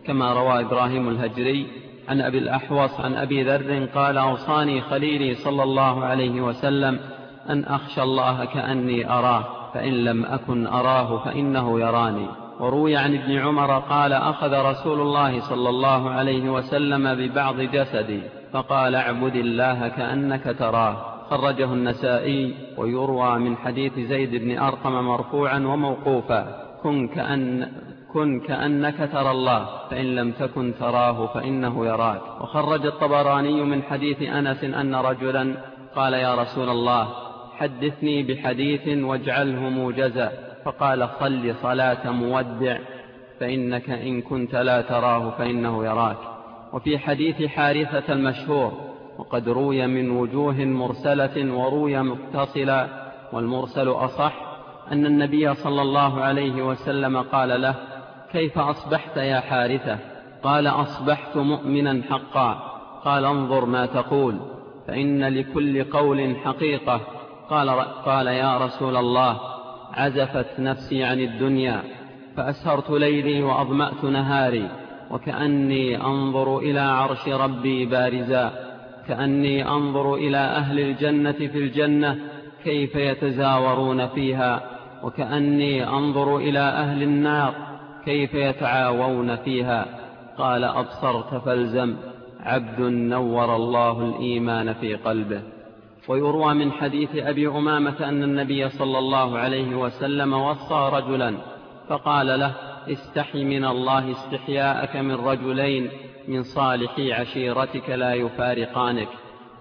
كما روى إبراهيم الهجري عن أبي الأحوص عن أبي ذر قال أوصاني خليلي صلى الله عليه وسلم أن أخشى الله كأني أراه فإن لم أكن أراه فإنه يراني. وروي عن ابن عمر قال أخذ رسول الله صلى الله عليه وسلم ببعض جسدي فقال اعبد الله كأنك تراه. خرجه النسائي ويروى من حديث زيد بن أرقم مرفوعا وموقوفا كن, كأن كن كأنك ترى الله فإن لم تكن تراه فإنه يراك. وخرج الطبراني من حديث أنس أن رجلا قال يا رسول الله حدثني بحديث واجعله موجزا. فقال صل صلاة مودع فإنك إن كنت لا تراه فإنه يراك. وفي حديث حارثة المشهور وقد روي من وجوه مرسلة وروي متصلا والمرسل أصح أن النبي صلى الله عليه وسلم قال له كيف أصبحت يا حارثة؟ قال أصبحت مؤمنا حقا. قال انظر ما تقول. فإن لكل قول حقيقة. قال, قال يا رسول الله عزفت نفسي عن الدنيا فأسهرت ليلي وأضمأت نهاري وكأني أنظر إلى عرش ربي بارزا. كأني أنظر إلى أهل الجنة في الجنة كيف يتزاورون فيها وكأني أنظر إلى أهل النار كيف يتعاوون فيها. قال أبصرت فالزم عبد نور الله الإيمان في قلبه. ويروى من حديث أبي أمامة أن النبي صلى الله عليه وسلم وصى رجلا فقال له استحي من الله استحياءك من رجلين من صالحي عشيرتك لا يفارقانك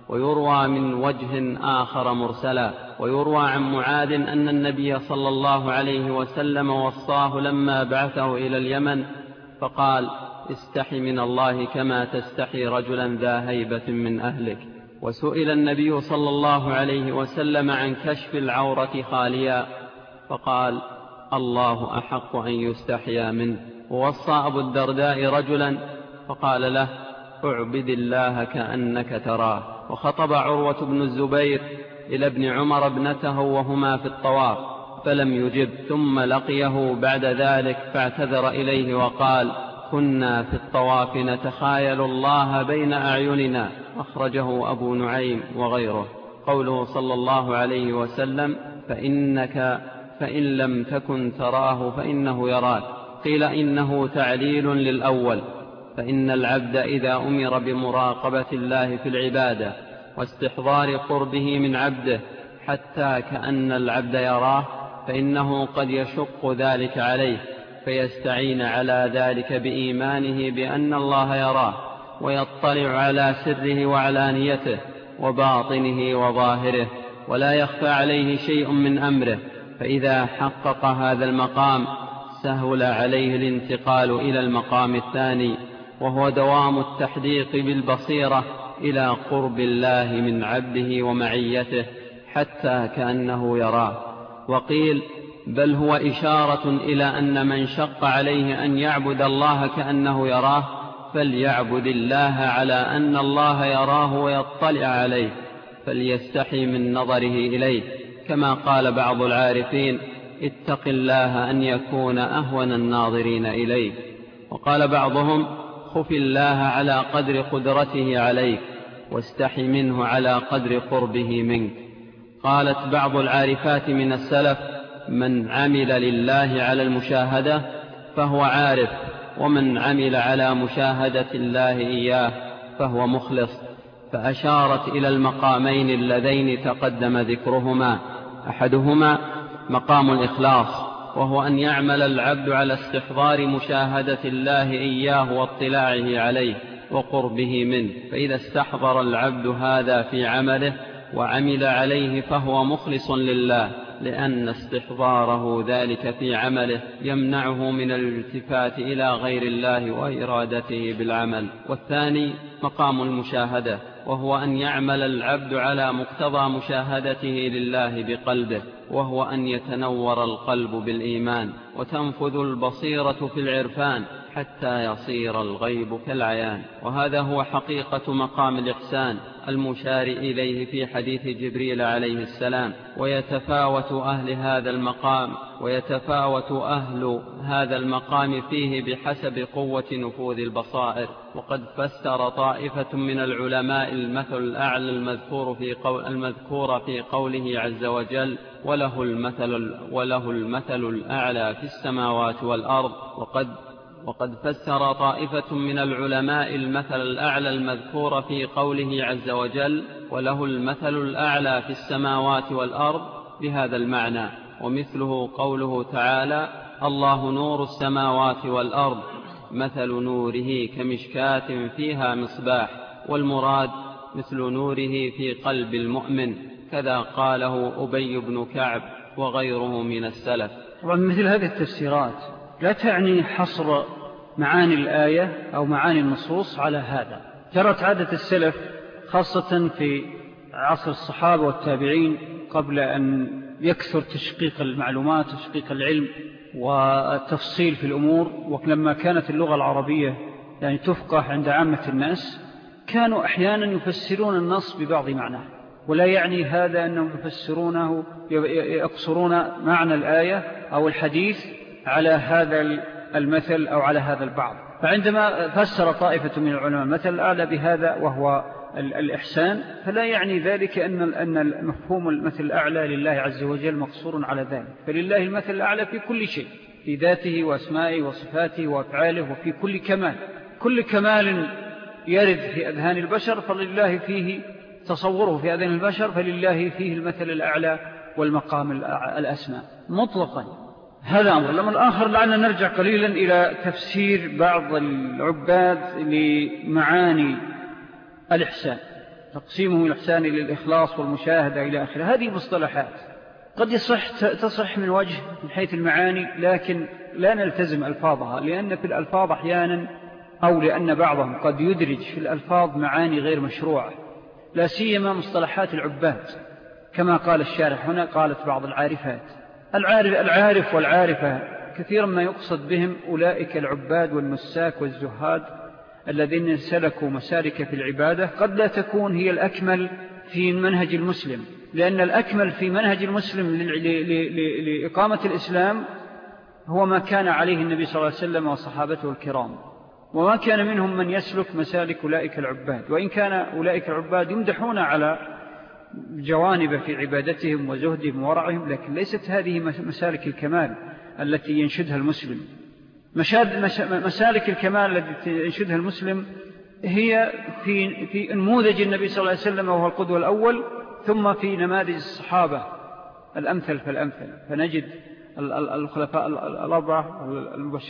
ويروى من وجه آخر مرسلا ويروى عن معاذ أن النبي صلى الله عليه وسلم وصاه لما بعثه إلى اليمن فقال استحي من الله كما تستحي رجلا ذا هيبة من أهلك وسئل النبي صلى الله عليه وسلم عن كشف العورة خاليا فقال الله أحق أن يستحيا منه ووصى أبو الدرداء رجلا فقال له اعبد الله كأنك تراه. وخطب عروة بن الزبير إلى ابن عمر ابنته وهما في الطواف فلم يجب. ثم لقيه بعد ذلك فاعتذر إليه وقال كنا في الطواف نتخايل الله بين أعيننا. أخرجه أبو نعيم وغيره. قوله صلى الله عليه وسلم فإنك فإن لم تكن تراه فإنه يراك. قيل إنه تعليل للأول. فإن العبد إذا أمر بمراقبة الله في العبادة واستحضار قربه من عبده حتى كأن العبد يراه فإنه قد يشق ذلك عليه فيستعين على ذلك بإيمانه بأن الله يراه ويطلع على سره وعلانيته وباطنه وظاهره ولا يخفى عليه شيء من أمره فإذا حقق هذا المقام سهل عليه الانتقال إلى المقام الثاني وهو دوام التحديق بالبصيرة إلى قرب الله من عبده ومعيته حتى كأنه يراه. وقيل بل هو إشارة إلى أن من شق عليه أن يعبد الله كأنه يراه فليعبد الله على أن الله يراه ويطلع عليه فليستحي من نظره إليه. كما قال بعض العارفين اتق الله أن يكون أهون الناظرين إليه. وقال بعضهم خف الله على قدر قدرته عليك واستحي منه على قدر قربه منك قالت بعض العارفات من السلف من عمل لله على المشاهدة فهو عارف ومن عمل على مشاهدة الله إياه فهو مخلص فأشارت إلى المقامين اللذين تقدم ذكرهما أحدهما مقام الإخلاص وهو أن يعمل العبد على استحضار مشاهدة الله إياه واطلاعه عليه وقربه منه. فإذا استحضر العبد هذا في عمله وعمل عليه فهو مخلص لله لأن استحضاره ذلك في عمله يمنعه من الالتفات إلى غير الله وإرادته بالعمل. والثاني مقام المشاهدة. وهو أن يعمل العبد على مقتضى مشاهدته لله بقلبه وهو أن يتنور القلب بالإيمان وتنفذ البصيرة في العرفان حتى يصير الغيب كالعيان. وهذا هو حقيقة مقام الإحسان المشار إليه في حديث جبريل عليه السلام. ويتفاوت أهل هذا المقام ويتفاوت أهل هذا المقام فيه بحسب قوة نفوذ البصائر. وقد فسر طائفة من العلماء المثل الأعلى المذكور في قول المذكور في قوله عز وجل وله المثل, وله المثل الأعلى في السماوات والأرض وقد وقد فسر طائفة من العلماء المثل الأعلى المذكور في قوله عز وجل وله المثل الأعلى في السماوات والأرض بهذا المعنى ومثله قوله تعالى الله نور السماوات والأرض مثل نوره كمشكاة فيها مصباح والمراد مثل نوره في قلب المؤمن كذا قاله أبي بن كعب وغيره من السلف. طبعا مثل هذه التفسيرات لا تعني حصر معاني الآية أو معاني النصوص على هذا. جرت عادة السلف خاصة في عصر الصحابة والتابعين قبل أن يكثر تشقيق المعلومات تشقيق العلم والتفصيل في الأمور. ولما كانت اللغة العربية يعني تفقه عند عامة الناس كانوا أحيانا يفسرون النص ببعض معناه. ولا يعني هذا أنهم يفسرونه يقصرون معنى الآية أو الحديث على هذا المثل أو على هذا البعض. فعندما فسر طائفة من العلماء المثل الأعلى بهذا وهو الإحسان فلا يعني ذلك أن أن مفهوم المثل الأعلى لله عز وجل مقصور على ذلك. فلله المثل الأعلى في كل شيء في ذاته وأسمائه وصفاته وأفعاله وفي كل كمال. كل كمال يرد في أذهان البشر فلله فيه تصوره في أذهان البشر فلله فيه المثل الأعلى والمقام الأسماء مطلقا. هذا أمر. الأمر الآخر لعلنا نرجع قليلا إلى تفسير بعض العباد لمعاني الإحسان. تقسيمه الإحسان إلى الإخلاص والمشاهدة إلى آخره. هذه مصطلحات. قد يصح تصح من وجه من حيث المعاني لكن لا نلتزم ألفاظها لأن في الألفاظ أحيانا أو لأن بعضهم قد يدرج في الألفاظ معاني غير مشروعة. لا سيما مصطلحات العباد. كما قال الشارح هنا قالت بعض العارفات. العارف, العارف والعارفة كثيرا ما يقصد بهم أولئك العباد والمساك والزهاد الذين سلكوا مسالك في العبادة قد لا تكون هي الأكمل في منهج المسلم لأن الأكمل في منهج المسلم لإقامة الإسلام هو ما كان عليه النبي صلى الله عليه وسلم وصحابته الكرام. وما كان منهم من يسلك مسالك أولئك العباد وإن كان أولئك العباد يمدحون على جوانب في عبادتهم وزهدهم وورعهم لكن ليست هذه مسالك الكمال التي ينشدها المسلم. مسالك الكمال التي ينشدها المسلم هي في, في نموذج النبي صلى الله عليه وسلم وهو القدوة الأول ثم في نماذج الصحابة الأمثل فالأمثل. فنجد الخلفاء الأربعة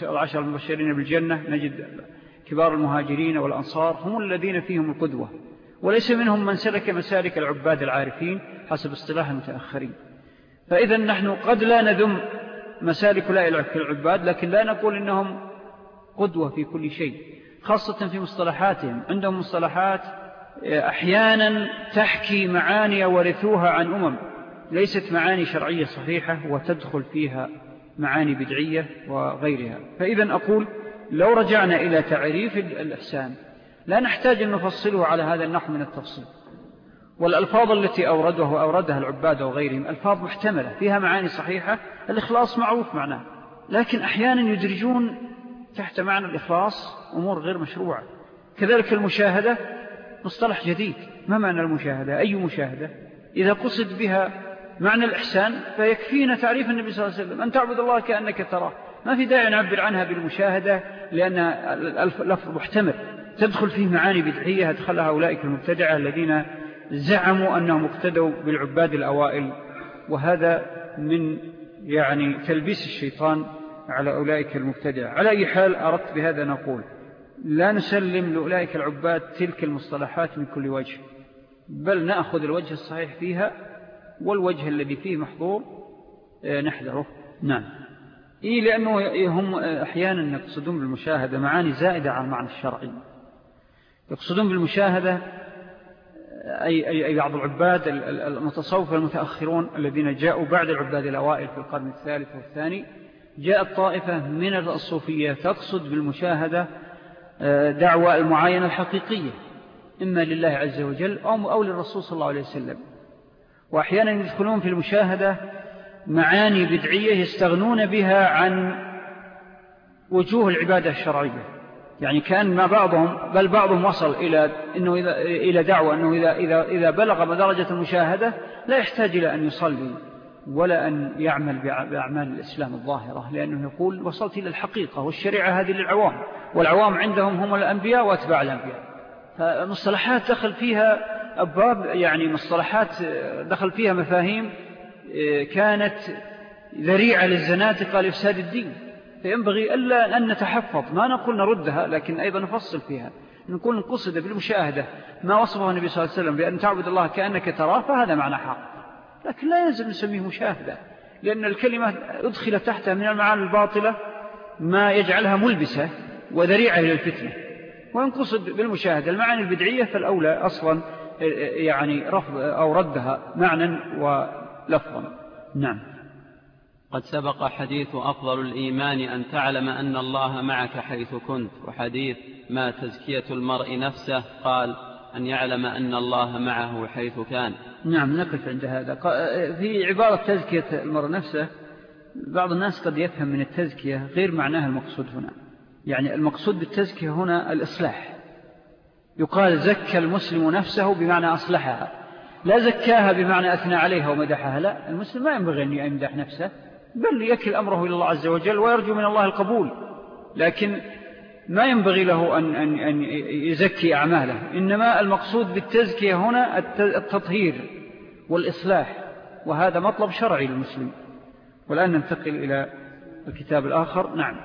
العشر المبشرين بالجنة نجد كبار المهاجرين والأنصار هم الذين فيهم القدوة. وليس منهم من سلك مسالك العباد العارفين حسب اصطلاح المتأخرين. فإذا نحن قد لا نذم مسالك لا العباد لكن لا نقول إنهم قدوة في كل شيء خاصة في مصطلحاتهم. عندهم مصطلحات أحيانا تحكي معاني ورثوها عن أمم ليست معاني شرعية صحيحة وتدخل فيها معاني بدعية وغيرها. فإذا أقول لو رجعنا إلى تعريف الإحسان لا نحتاج أن نفصله على هذا النحو من التفصيل. والألفاظ التي أوردها وأوردها العباد وغيرهم ألفاظ محتملة فيها معاني صحيحة الإخلاص معروف معناه. لكن أحيانا يدرجون تحت معنى الإخلاص أمور غير مشروعة. كذلك المشاهدة مصطلح جديد. ما معنى المشاهدة؟ أي مشاهدة؟ إذا قصد بها معنى الإحسان فيكفينا تعريف النبي صلى الله عليه وسلم. أن تعبد الله كأنك تراه. ما في داعي نعبر عنها بالمشاهدة لأن اللفظ محتمل. تدخل فيه معاني بدعية أدخلها أولئك المبتدعة الذين زعموا أنهم اقتدوا بالعباد الأوائل. وهذا من يعني تلبيس الشيطان على أولئك المبتدعة. على أي حال أردت بهذا نقول لا نسلم لأولئك العباد تلك المصطلحات من كل وجه بل نأخذ الوجه الصحيح فيها والوجه الذي فيه محظور آه، نحذره. نعم. إيه لأنه هم أحيانا يقصدون بالمشاهدة معاني زائدة عن المعنى الشرعي. يقصدون بالمشاهدة أي, أي, أي بعض العباد المتصوفة المتأخرون الذين جاءوا بعد العباد الأوائل في القرن الثالث والثاني جاءت طائفة من الصوفية تقصد بالمشاهدة آه، دعوة المعاينة الحقيقية إما لله عز وجل أو للرسول صلى الله عليه وسلم. وأحيانا يدخلون في المشاهدة معاني بدعية يستغنون بها عن وجوه العبادة الشرعية. يعني كأن ما بعضهم بل بعضهم وصل إلى, إنه إذا إلى دعوة أنه إذا, إذا, إذا بلغ مدرجة المشاهدة لا يحتاج إلى أن يصلي ولا أن يعمل بأعمال الإسلام الظاهرة لأنه يقول وصلت إلى الحقيقة والشريعة هذه للعوام والعوام عندهم هم الأنبياء وأتباع الأنبياء. فمصطلحات دخل فيها أبواب يعني مصطلحات دخل فيها مفاهيم كانت ذريعة للزناتقة لإفساد الدين. فينبغي ألا أن نتحفظ. ما نقول نردها لكن أيضا نفصل فيها. نقول نقصد بالمشاهدة ما وصفه النبي صلى الله عليه وسلم بأن تعبد الله كأنك تراه فهذا معنى حق. لكن لا ينزل نسميه مشاهدة لأن الكلمة أدخل تحتها من المعاني الباطلة ما يجعلها ملبسة وذريعة للفتنة وينقصد بالمشاهدة المعاني البدعية فالأولى أصلا يعني رفض أو ردها معنى ولفظا. نعم. قد سبق حديث أفضل الإيمان أن تعلم أن الله معك حيث كنت وحديث ما تزكية المرء نفسه قال أن يعلم أن الله معه حيث كان. نعم نقف عند هذا. في عبارة تزكية المرء نفسه بعض الناس قد يفهم من التزكية غير معناها المقصود هنا. يعني المقصود بالتزكية هنا الإصلاح. يقال زكى المسلم نفسه بمعنى أصلحها. لا زكاها بمعنى أثنى عليها ومدحها. لا المسلم ما ينبغي أن يمدح نفسه. بل يكل أمره إلى الله عز وجل ويرجو من الله القبول. لكن ما ينبغي له أن, أن, أن يزكي أعماله. إنما المقصود بالتزكية هنا التطهير والإصلاح. وهذا مطلب شرعي للمسلم. والآن ننتقل إلى الكتاب الآخر. نعم.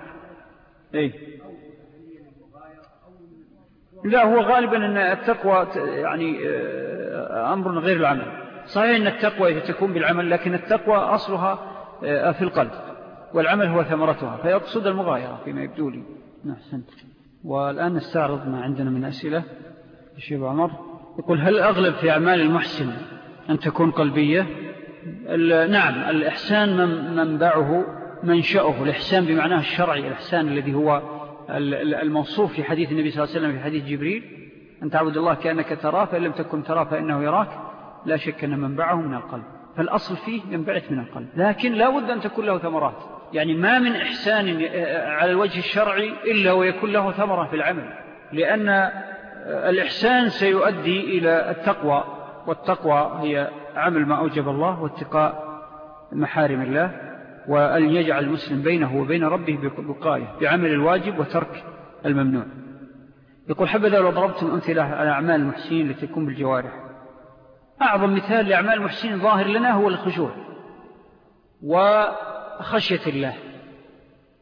إيه. لا هو غالبا أن التقوى يعني آه، أمر غير العمل. صحيح أن التقوى تكون بالعمل لكن التقوى أصلها في القلب والعمل هو ثمرتها فيقصد المغايرة فيما يبدو لي. نحسن نعم، والآن نستعرض ما عندنا من أسئلة. الشيخ عمر يقول هل أغلب في أعمال المحسن أن تكون قلبية؟ نعم الإحسان منبعه منشأه. الإحسان بمعناه الشرعي الإحسان الذي هو الموصوف في حديث النبي صلى الله عليه وسلم في حديث جبريل. أن تعبد الله كأنك تراه فإن لم تكن تراه فإنه يراك. لا شك أن منبعه من القلب. فالأصل فيه ينبعث من القلب. لكن لا بد أن تكون له ثمرات. يعني ما من إحسان على الوجه الشرعي إلا ويكون له ثمرة في العمل. لأن الإحسان سيؤدي إلى التقوى والتقوى هي عمل ما أوجب الله واتقاء محارم الله وأن يجعل المسلم بينه وبين ربه بقاية بعمل الواجب وترك الممنوع. يقول حبذا لو ضربتم أمثلة على أعمال المحسنين التي تكون بالجوارح. أعظم مثال لأعمال المحسنين ظاهر لنا هو الخشوع وخشية الله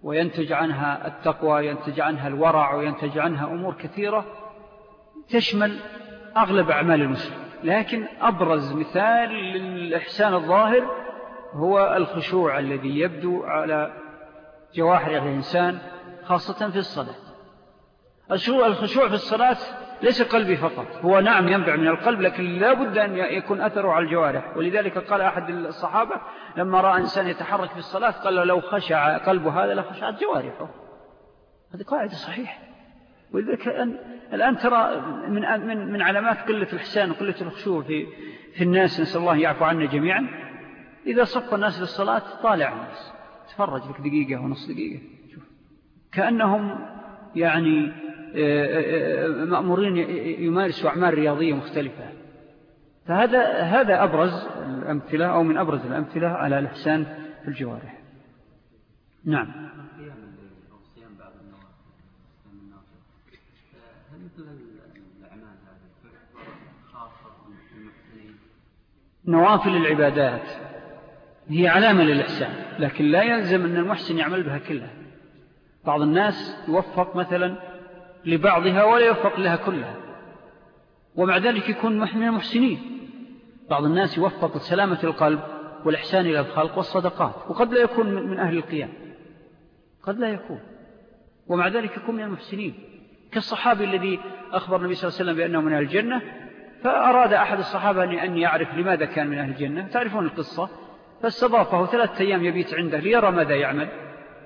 وينتج عنها التقوى ينتج عنها الورع وينتج عنها أمور كثيرة تشمل أغلب أعمال المسلم. لكن أبرز مثال للإحسان الظاهر هو الخشوع الذي يبدو على جواهر الإنسان خاصة في الصلاة. الخشوع في الصلاة ليس قلبي فقط هو نعم ينبع من القلب لكن لا بد أن يكون أثره على الجوارح. ولذلك قال أحد الصحابة لما رأى إنسان يتحرك في الصلاة قال لو خشع قلبه هذا لخشعت جوارحه. هذه قاعدة صحيحة. ولذلك الآن ترى من, من, من علامات قلة الإحسان وقلة الخشوع في, في الناس نسأل الله يعفو عنا جميعا. إذا صف الناس للصلاة طالع الناس. تفرج لك دقيقة ونص دقيقة. شوف. كأنهم يعني مأمورين يمارسوا أعمال رياضية مختلفة. فهذا هذا أبرز الأمثلة أو من أبرز الأمثلة على الإحسان في الجوارح. نعم. نوافل العبادات هي علامة للإحسان لكن لا يلزم أن المحسن يعمل بها كلها. بعض الناس يوفق مثلا لبعضها ولا يوفق لها كلها. ومع ذلك يكون من المحسنين. بعض الناس يوفق سلامة القلب والإحسان إلى الخلق والصدقات وقد لا يكون من أهل القيام. قد لا يكون. ومع ذلك يكون من المحسنين. كالصحابي الذي أخبر النبي صلى الله عليه وسلم بأنه من أهل الجنة فأراد أحد الصحابة أن يعرف لماذا كان من أهل الجنة. تعرفون القصة. فاستضافه ثلاثة أيام يبيت عنده ليرى ماذا يعمل.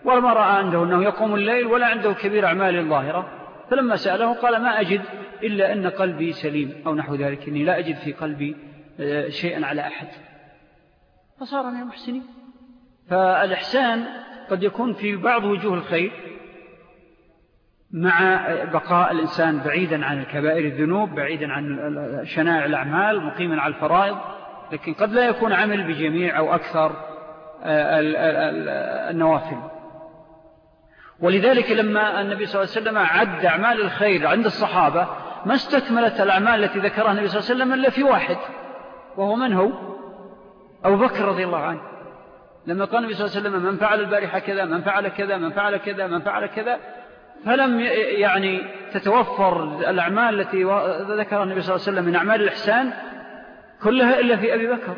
ولما رأى عنده أنه يقوم الليل ولا عنده كبير أعمال ظاهرة. فلما سأله قال ما أجد إلا أن قلبي سليم أو نحو ذلك. إني لا أجد في قلبي آه، شيئا على أحد. فصار من المحسنين. فالإحسان قد يكون في بعض وجوه الخير مع بقاء الإنسان بعيدا عن الكبائر الذنوب بعيدا عن شنائع الأعمال مقيما على الفرائض. لكن قد لا يكون عمل بجميع أو أكثر آه، النوافل. ولذلك لما النبي صلى الله عليه وسلم عد أعمال الخير عند الصحابة ما استكملت الأعمال التي ذكرها النبي صلى الله عليه وسلم إلا في واحد وهو من هو؟ أبو بكر رضي الله عنه. لما قال النبي صلى الله عليه وسلم من فعل البارحة كذا من فعل كذا من فعل كذا من فعل كذا فلم يعني تتوفر الأعمال التي ذكرها النبي صلى الله عليه وسلم من أعمال الإحسان كلها إلا في أبي بكر.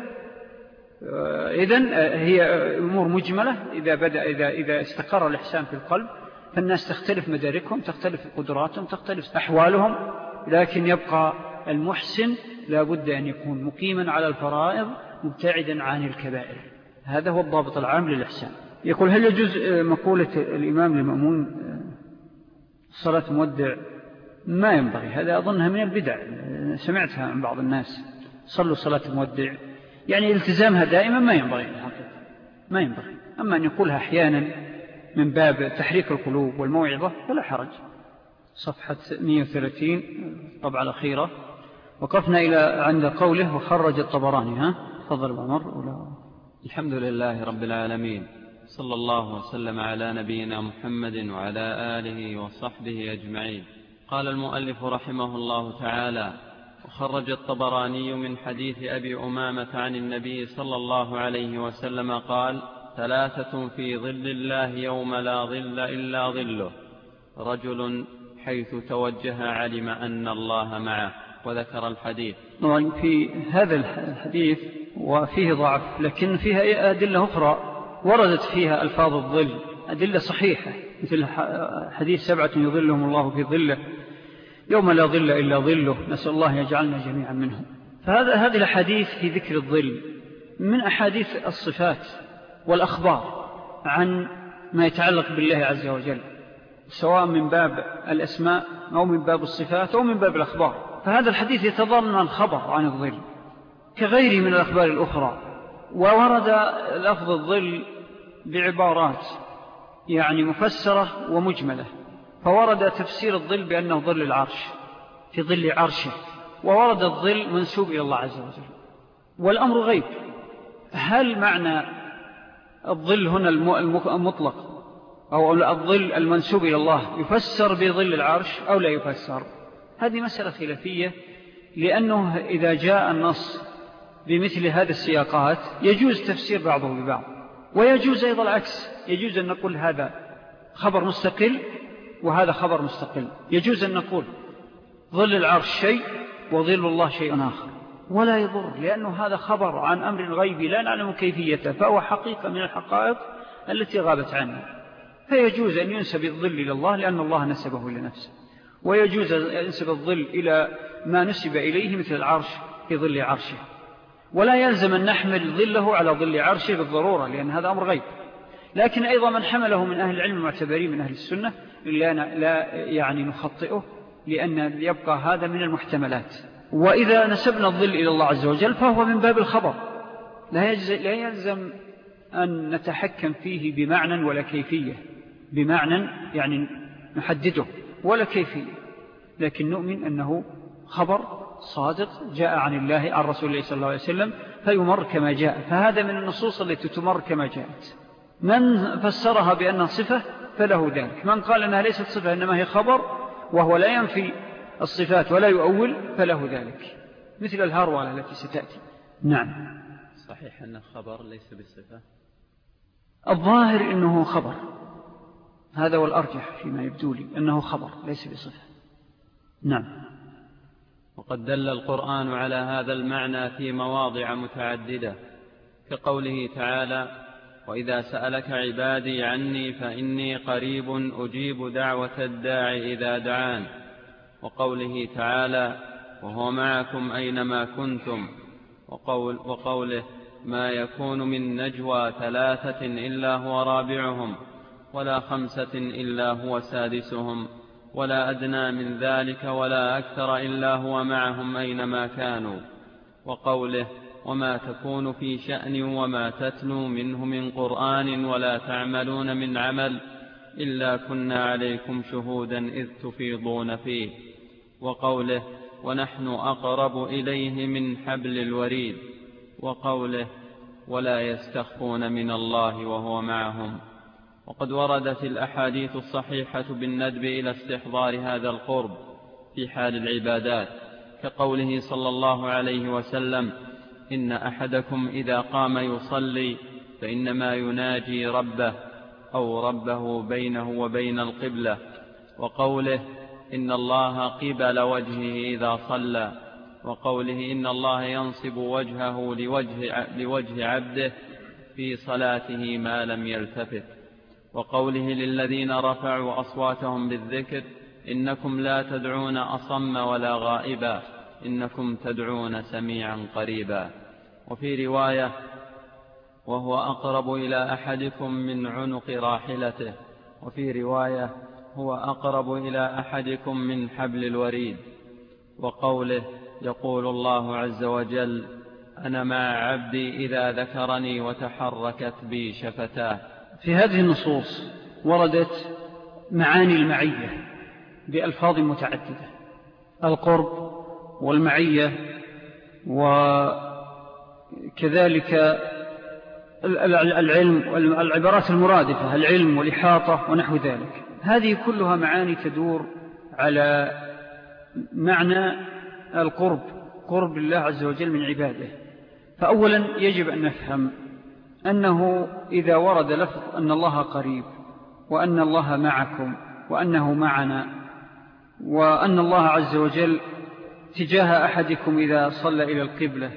إذن هي أمور مجملة. إذا, بدأ إذا, إذا استقر الإحسان في القلب فالناس تختلف مداركهم تختلف قدراتهم تختلف أحوالهم لكن يبقى المحسن لابد أن يكون مقيما على الفرائض مبتعدا عن الكبائر. هذا هو الضابط العام للإحسان. يقول هل يجوز مقولة الإمام للمأمون صلاة مودع؟ ما ينبغي. هذا أظنها من البدع. سمعتها عن بعض الناس. صلوا صلاة مودع. يعني التزامها دائما ما ينبغي ما ينبغي. أما أن يقولها أحيانا من باب تحريك القلوب والموعظة فلا حرج. صفحة 130 طبعا الأخيرة. وقفنا إلى عند قوله وخرج الطبراني ها؟ فضل الأمر ولا الحمد لله رب العالمين. صلى الله وسلم على نبينا محمد وعلى آله وصحبه أجمعين. قال المؤلف رحمه الله تعالى وخرج الطبراني من حديث أبي أمامة عن النبي صلى الله عليه وسلم قال ثلاثة في ظل الله يوم لا ظل إلا ظله. رجل حيث توجه علم أن الله معه. وذكر الحديث. طبعا في هذا الحديث وفيه ضعف لكن فيها أدلة أخرى؟ وردت فيها ألفاظ الظل أدلة صحيحة مثل حديث سبعة يظلهم الله في ظله. يوم لا ظل إلا ظله نسأل الله يجعلنا جميعا منهم. فهذا هذه الحديث في ذكر الظل من أحاديث الصفات والأخبار عن ما يتعلق بالله عز وجل سواء من باب الأسماء أو من باب الصفات أو من باب الأخبار. فهذا الحديث يتضمن الخبر عن الظل كغيره من الأخبار الأخرى وورد لفظ الظل بعبارات يعني مفسرة ومجملة. فورد تفسير الظل بأنه ظل العرش في ظل عرشه وورد الظل منسوب إلى الله عز وجل. والأمر غيب. هل معنى الظل هنا المطلق؟ أو الظل المنسوب إلى الله يفسر بظل العرش أو لا يفسر؟ هذه مسألة خلافية لأنه إذا جاء النص بمثل هذه السياقات يجوز تفسير بعضه ببعض. ويجوز أيضا العكس يجوز أن نقول هذا خبر مستقل وهذا خبر مستقل. يجوز أن نقول ظل العرش شيء وظل الله شيء آخر. ولا يضر لأنه هذا خبر عن أمر غيبي لا نعلم كيفيته فهو حقيقة من الحقائق التي غابت عنه. فيجوز أن ينسب الظل إلى الله لأن الله نسبه لنفسه. ويجوز أن ينسب الظل إلى ما نسب إليه مثل العرش في ظل عرشه. ولا يلزم أن نحمل ظله على ظل عرشه بالضرورة لأن هذا أمر غيب. لكن أيضا من حمله من أهل العلم المعتبرين من أهل السنة لا, لا يعني نخطئه لأن يبقى هذا من المحتملات. وإذا نسبنا الظل إلى الله عز وجل فهو من باب الخبر. لا يلزم أن نتحكم فيه بمعنى ولا كيفية. بمعنى يعني نحدده ولا كيفية. لكن نؤمن أنه خبر صادق جاء عن الله عن رسول الله صلى الله عليه وسلم فيمر كما جاء. فهذا من النصوص التي تمر كما جاءت. من فسرها بأنها صفة فله ذلك. من قال أنها ليست صفة إنما هي خبر وهو لا ينفي الصفات ولا يؤول فله ذلك. مثل الهرولة التي ستأتي. نعم. صحيح أن الخبر ليس بصفة؟ الظاهر أنه خبر. هذا والأرجح فيما يبدو لي أنه خبر ليس بصفة. نعم. وقد دل القرآن على هذا المعنى في مواضع متعددة كقوله تعالى وإذا سألك عبادي عني فإني قريب أجيب دعوة الداع إذا دعان. وقوله تعالى وهو معكم أينما كنتم وقول وقوله ما يكون من نجوى ثلاثة إلا هو رابعهم ولا خمسة إلا هو سادسهم ولا أدنى من ذلك ولا أكثر إلا هو معهم أينما كانوا وقوله وما تكون في شأن وما تتلو منه من قرآن ولا تعملون من عمل إلا كنا عليكم شهودا إذ تفيضون فيه. وقوله ونحن أقرب إليه من حبل الوريد. وقوله ولا يستخفون من الله وهو معهم. وقد وردت الأحاديث الصحيحة بالندب إلى استحضار هذا القرب في حال العبادات كقوله صلى الله عليه وسلم إن أحدكم إذا قام يصلي فإنما يناجي ربه أو ربه بينه وبين القبلة وقوله إن الله قبل وجهه إذا صلى وقوله إن الله ينصب وجهه لوجه, لوجه عبده في صلاته ما لم يلتفت وقوله للذين رفعوا أصواتهم بالذكر إنكم لا تدعون أصم ولا غائبا. إنكم تدعون سميعا قريبا. وفي رواية وهو أقرب إلى أحدكم من عنق راحلته. وفي رواية هو أقرب إلى أحدكم من حبل الوريد. وقوله يقول الله عز وجل أنا مع عبدي إذا ذكرني وتحركت بي شفتاه. في هذه النصوص وردت معاني المعية بألفاظ متعددة. القرب والمعية وكذلك العلم والعبارات المرادفة العلم والإحاطة ونحو ذلك. هذه كلها معاني تدور على معنى القرب قرب الله عز وجل من عباده. فأولا يجب أن نفهم أنه إذا ورد لفظ أن الله قريب وأن الله معكم وأنه معنا وأن الله عز وجل تجاه أحدكم إذا صلى إلى القبلة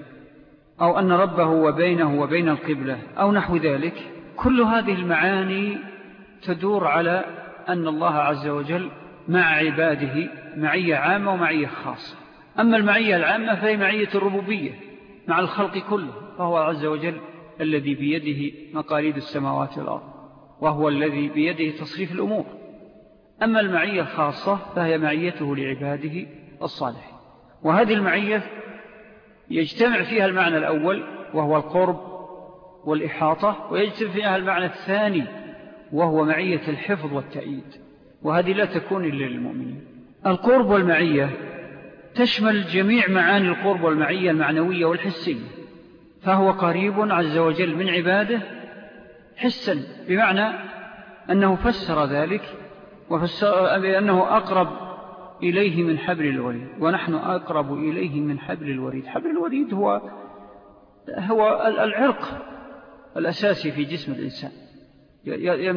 أو أن ربه وبينه وبين القبلة أو نحو ذلك كل هذه المعاني تدور على أن الله عز وجل مع عباده معية عامة ومعية خاصة. أما المعية العامة فهي معية الربوبية مع الخلق كله فهو عز وجل الذي بيده مقاليد السماوات والأرض وهو الذي بيده تصريف الأمور. أما المعية الخاصة فهي معيته لعباده الصالح وهذه المعية يجتمع فيها المعنى الأول وهو القرب والإحاطة ويجتمع فيها المعنى الثاني وهو معية الحفظ والتأييد وهذه لا تكون إلا للمؤمنين. القرب والمعية تشمل جميع معاني القرب والمعية المعنوية والحسية فهو قريب عز وجل من عباده حسا بمعنى أنه فسر ذلك وفسر بأنه أقرب إليه من حبل الوريد ونحن أقرب إليه من حبل الوريد. حبل الوريد هو هو العرق الأساسي في جسم الإنسان.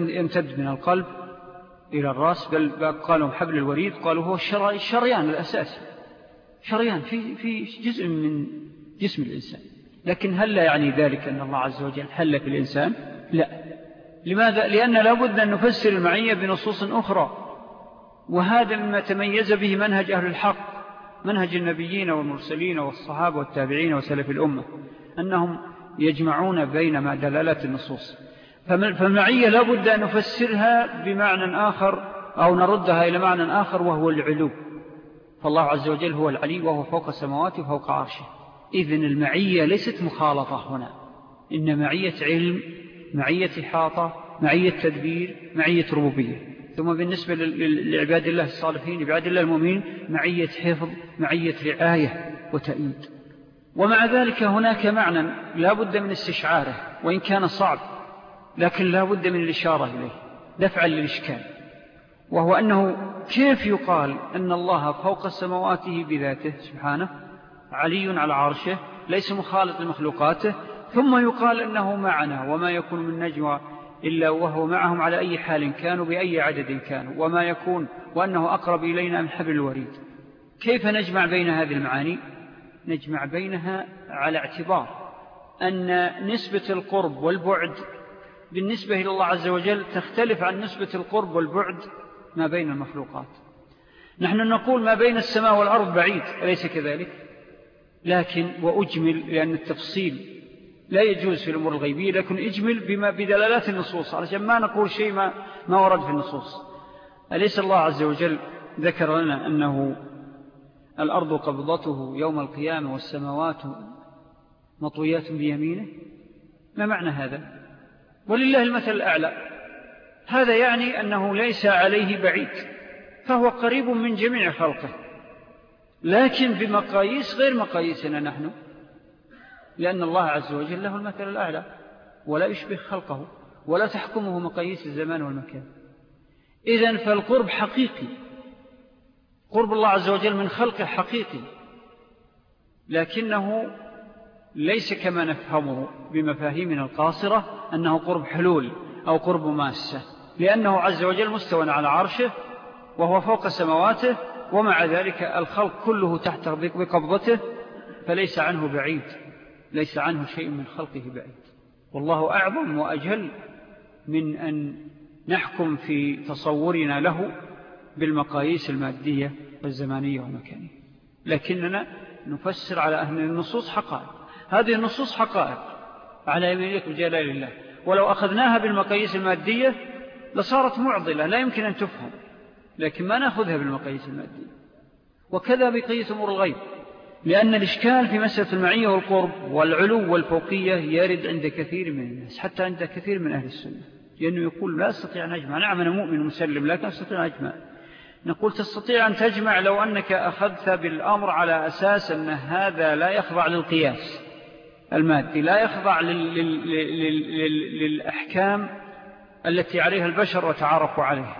يمتد من القلب إلى الرأس بل قالوا حبل الوريد قالوا هو الشريان الأساسي. شريان في, في جزء من جسم الإنسان. لكن هل لا يعني ذلك أن الله عز وجل حل في الإنسان؟ لا. لماذا؟ لأن لابد أن نفسر المعية بنصوص أخرى. وهذا مما تميز به منهج أهل الحق منهج النبيين والمرسلين والصحابة والتابعين وسلف الأمة أنهم يجمعون بين ما دلالات النصوص. فالمعية لابد أن نفسرها بمعنى آخر أو نردها إلى معنى آخر وهو العلو. فالله عز وجل هو العلي وهو فوق السماوات وفوق عرشه. إذن المعية ليست مخالطة هنا. إن معية علم معية حاطة معية تدبير معية ربوبية. ثم بالنسبة لعباد الله الصالحين لعباد الله المؤمنين معية حفظ معية رعاية وتأييد. ومع ذلك هناك معنى لا بد من استشعاره وإن كان صعب لكن لا بد من الإشارة إليه دفعا للإشكال. وهو أنه كيف يقال أن الله فوق سمواته بذاته سبحانه علي على عرشه ليس مخالط لمخلوقاته ثم يقال أنه معنا وما يكون من نجوى إلا وهو معهم على أي حال كانوا بأي عدد كانوا. وما يكون وأنه أقرب إلينا من حبل الوريد. كيف نجمع بين هذه المعاني؟ نجمع بينها على اعتبار أن نسبة القرب والبعد بالنسبة إلى الله عز وجل تختلف عن نسبة القرب والبعد ما بين المخلوقات. نحن نقول ما بين السماء والأرض بعيد أليس كذلك؟ لكن وأجمل لأن التفصيل لا يجوز في الأمور الغيبية لكن اجمل بما بدلالات النصوص. علشان ما نقول شيء ما, ما ورد في النصوص. أليس الله عز وجل ذكر لنا أنه الأرض قبضته يوم القيامة والسماوات مطويات بيمينه؟ ما معنى هذا؟ ولله المثل الأعلى. هذا يعني أنه ليس عليه بعيد فهو قريب من جميع خلقه. لكن بمقاييس غير مقاييسنا نحن. لأن الله عز وجل له المثل الأعلى ولا يشبه خلقه ولا تحكمه مقاييس الزمان والمكان. إذن فالقرب حقيقي. قرب الله عز وجل من خلقه حقيقي. لكنه ليس كما نفهمه بمفاهيمنا القاصرة أنه قرب حلول أو قرب ماسة. لأنه عز وجل مستوى على عرشه وهو فوق سمواته ومع ذلك الخلق كله تحت بقبضته فليس عنه بعيد. ليس عنه شيء من خلقه بعيد. والله أعظم وأجل من أن نحكم في تصورنا له بالمقاييس المادية والزمانية والمكانية. لكننا نفسر على أهل النصوص حقائق. هذه النصوص حقائق على يمينية وجلال الله. ولو أخذناها بالمقاييس المادية لصارت معضلة لا يمكن أن تفهم. لكن ما نأخذها بالمقاييس المادية؟ وكذا بقيس أمور الغيب. لأن الإشكال في مسألة المعية والقرب والعلو والفوقية يرد عند كثير من الناس حتى عند كثير من أهل السنة. لأنه يقول لا أستطيع أن أجمع نعم أنا مؤمن ومسلم لكن أستطيع أن أجمع. نقول تستطيع أن تجمع لو أنك أخذت بالأمر على أساس أن هذا لا يخضع للقياس المادي لا يخضع للأحكام التي عليها البشر وتعارفوا عليها.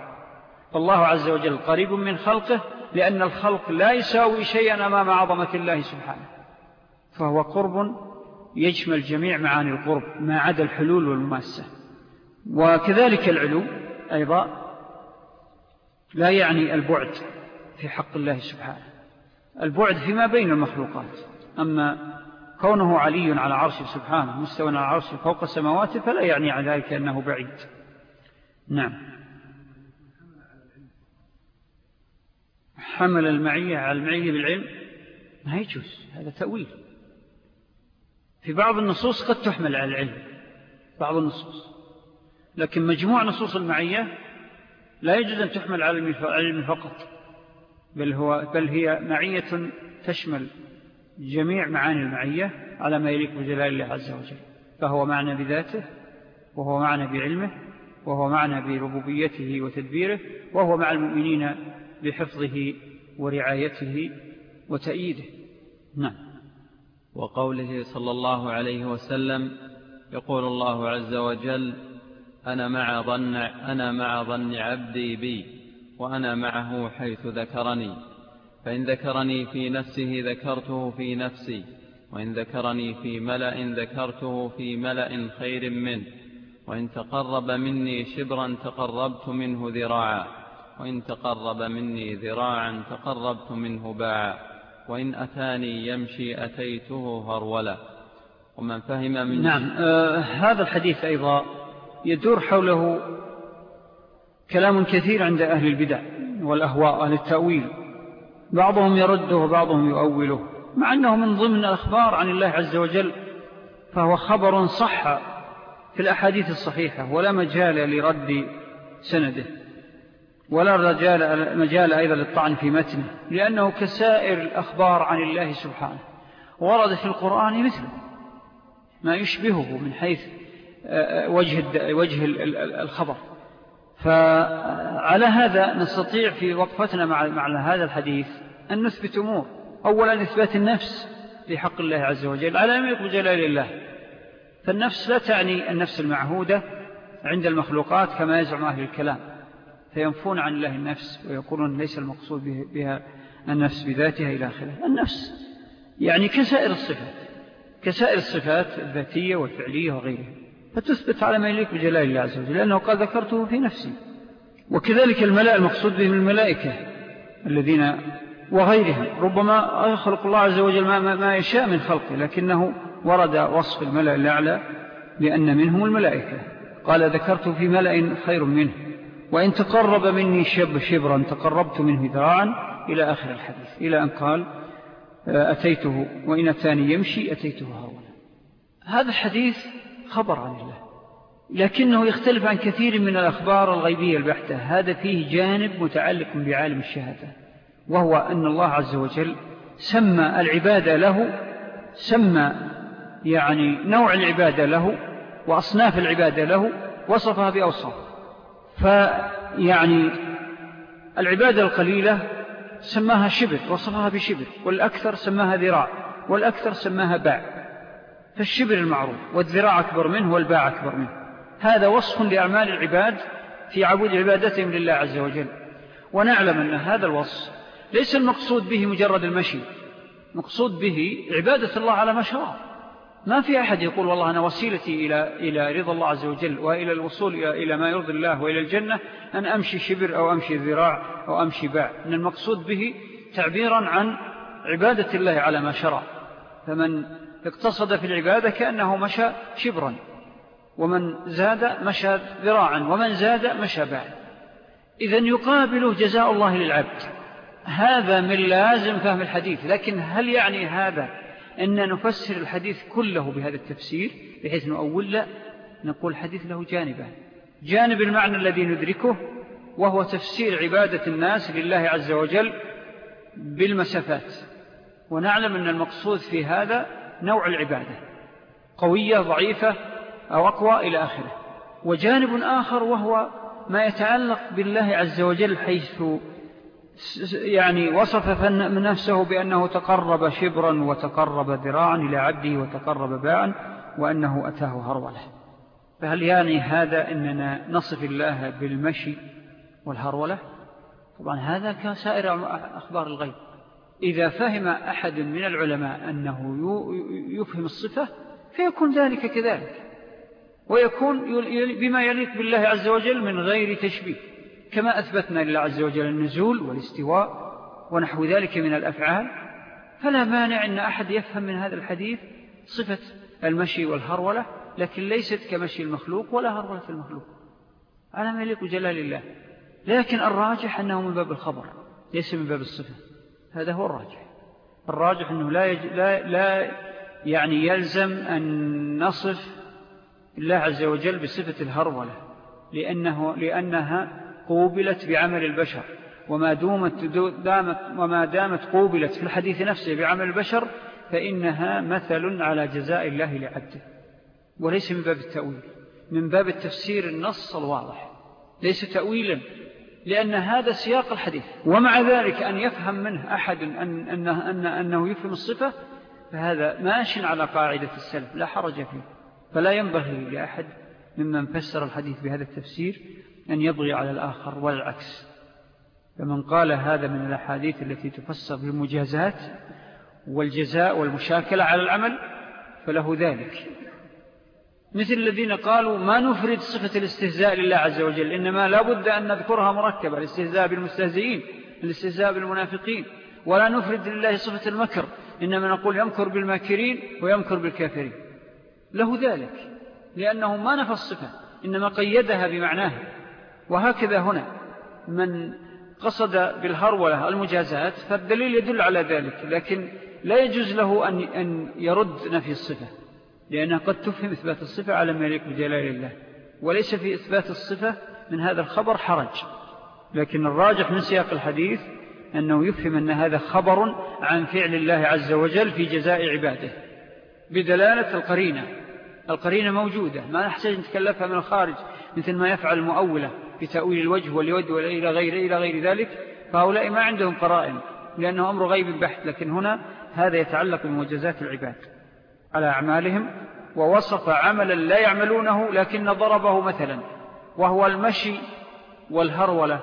فالله عز وجل قريب من خلقه لأن الخلق لا يساوي شيئا أمام عظمة الله سبحانه. فهو قرب يشمل جميع معاني القرب ما عدا الحلول والمماسة. وكذلك العلو أيضا لا يعني البعد في حق الله سبحانه. البعد فيما بين المخلوقات. أما كونه علي على عرشه سبحانه مستوى على عرشه فوق السماوات فلا يعني ذلك أنه بعيد. نعم. حمل المعية على المعية بالعلم ما يجوز هذا تأويل. في بعض النصوص قد تحمل على العلم بعض النصوص. لكن مجموع نصوص المعية لا يجوز أن تحمل على العلم فقط. بل, هو بل هي معية تشمل جميع معاني المعية على ما يليق بجلال الله عز وجل. فهو معنى بذاته وهو معنى بعلمه وهو معنى بربوبيته وتدبيره وهو مع المؤمنين بحفظه ورعايته وتأييده. نعم. وقوله صلى الله عليه وسلم يقول الله عز وجل أنا مع ظن, أنا مع ظن عبدي بي وأنا معه حيث ذكرني. فإن ذكرني في نفسه ذكرته في نفسي وإن ذكرني في ملأ ذكرته في ملأ خير منه وإن تقرب مني شبرا تقربت منه ذراعا. وإن تقرب مني ذراعا تقربت منه باعا وإن أتاني يمشي أتيته هرولا ومن فهم من نعم آه هذا الحديث أيضا يدور حوله كلام كثير عند أهل البدع والأهواء أهل التأويل. بعضهم يرده وبعضهم يؤوله. مع أنه من ضمن الأخبار عن الله عز وجل فهو خبر صح في الأحاديث الصحيحة ولا مجال لرد سنده. ولا رجال مجال أيضا للطعن في متنه لأنه كسائر الأخبار عن الله سبحانه. ورد في القرآن مثله ما يشبهه من حيث آه، وجه, وجه الخبر. فعلى هذا نستطيع في وقفتنا مع, مع هذا الحديث أن نثبت أمور. أولا إثبات النفس في حق الله عز وجل على أن يقول جلال الله. فالنفس لا تعني النفس المعهودة عند المخلوقات كما يزعم أهل الكلام. فينفون عن الله النفس ويقولون ليس المقصود بها النفس بذاتها إلى آخره. النفس. يعني كسائر الصفات. كسائر الصفات الذاتية والفعلية وغيرها. فتثبت على ما يليك بجلال الله عز وجل لأنه قد ذكرته في نفسي. وكذلك الملأ المقصود بهم الملائكة الذين وغيرهم. ربما يخلق الله عز وجل ما, ما يشاء من خلقه لكنه ورد وصف الملأ الأعلى بأن منهم الملائكة. قال ذكرت في ملأ خير منه. وإن تقرب مني شب شبرا تقربت منه ذراعا إلى آخر الحديث إلى أن قال أتيته وإن أتاني يمشي أتيته هرونا هذا الحديث خبر عن الله لكنه يختلف عن كثير من الأخبار الغيبية البحتة. هذا فيه جانب متعلق بعالم الشهادة وهو أن الله عز وجل سمى العبادة له سمى يعني نوع العبادة له وأصناف العبادة له وصفها بأوصاف. فيعني العبادة القليلة سماها شبر وصفها بشبر والأكثر سماها ذراع والأكثر سماها باع. فالشبر المعروف والذراع أكبر منه والباع أكبر منه. هذا وصف لأعمال العباد في عبود عبادتهم لله عز وجل. ونعلم أن هذا الوصف ليس المقصود به مجرد المشي مقصود به عبادة الله على ما شرع ما في أحد يقول والله أنا وسيلتي إلى, إلى رضا الله عز وجل وإلى الوصول إلى ما يرضي الله وإلى الجنة أن أمشي شبر أو أمشي ذراع أو أمشي باع. إن المقصود به تعبيرا عن عبادة الله على ما شرع. فمن اقتصد في العبادة كأنه مشى شبرا ومن زاد مشى ذراعا ومن زاد مشى باع إذن يقابله جزاء الله للعبد. هذا من لازم فهم الحديث. لكن هل يعني هذا أن نفسر الحديث كله بهذا التفسير بحيث نؤول لا نقول الحديث له جانبا جانب المعنى الذي ندركه وهو تفسير عبادة الناس لله عز وجل بالمسافات. ونعلم أن المقصود في هذا نوع العبادة قوية ضعيفة أو أقوى إلى آخره. وجانب آخر وهو ما يتعلق بالله عز وجل حيث يعني وصف نفسه بأنه تقرب شبرا وتقرب ذراعا إلى عبده وتقرب باعا وأنه أتاه هرولة. فهل يعني هذا أننا نصف الله بالمشي والهرولة؟ طبعا هذا كسائر أخبار الغيب. إذا فهم أحد من العلماء أنه يفهم الصفة فيكون ذلك كذلك. ويكون بما يليق بالله عز وجل من غير تشبيه. كما أثبتنا لله عز وجل النزول والاستواء ونحو ذلك من الأفعال فلا مانع أن أحد يفهم من هذا الحديث صفة المشي والهرولة لكن ليست كمشي المخلوق ولا هرولة المخلوق. على ما يليق جلال الله لكن الراجح أنه من باب الخبر ليس من باب الصفة. هذا هو الراجح. الراجح أنه لا, يج... لا... لا يعني يلزم أن نصف الله عز وجل بصفة الهرولة لأنه لأنها قوبلت بعمل البشر وما, دومت دامت وما دامت قوبلت في الحديث نفسه بعمل البشر فإنها مثل على جزاء الله لعبده. وليس من باب التأويل من باب التفسير النص الواضح. ليس تأويلا لأن هذا سياق الحديث. ومع ذلك أن يفهم منه أحد أن أنه, أن أنه يفهم الصفة فهذا ماش على قاعدة السلف لا حرج فيه. فلا ينبغي لأحد ممن فسر الحديث بهذا التفسير أن يضغي على الآخر والعكس. فمن قال هذا من الأحاديث التي تفسر بالمجازات والجزاء والمشاكلة على العمل فله ذلك. مثل الذين قالوا ما نفرد صفة الاستهزاء لله عز وجل إنما لا بد أن نذكرها مركبة الاستهزاء بالمستهزئين الاستهزاء بالمنافقين ولا نفرد لله صفة المكر إنما نقول يمكر بالماكرين ويمكر بالكافرين. له ذلك لأنه ما نفى الصفة إنما قيدها بمعناها وهكذا هنا. من قصد بالهرولة المجازات فالدليل يدل على ذلك لكن لا يجوز له أن يرد نفي الصفة لأنها قد تفهم إثبات الصفة على ما يليق بجلال الله. وليس في إثبات الصفة من هذا الخبر حرج. لكن الراجح من سياق الحديث أنه يفهم أن هذا خبر عن فعل الله عز وجل في جزاء عباده. بدلالة القرينة. القرينة موجودة ما نحتاج نتكلفها من الخارج مثل ما يفعل المؤولة. في تأويل الوجه واليد إلى غير, إلى غير ذلك فهؤلاء ما عندهم قرائن لأنه أمر غيب بحث لكن هنا هذا يتعلق بموجزات العباد على أعمالهم ووصف عملا لا يعملونه لكن ضربه مثلا وهو المشي والهرولة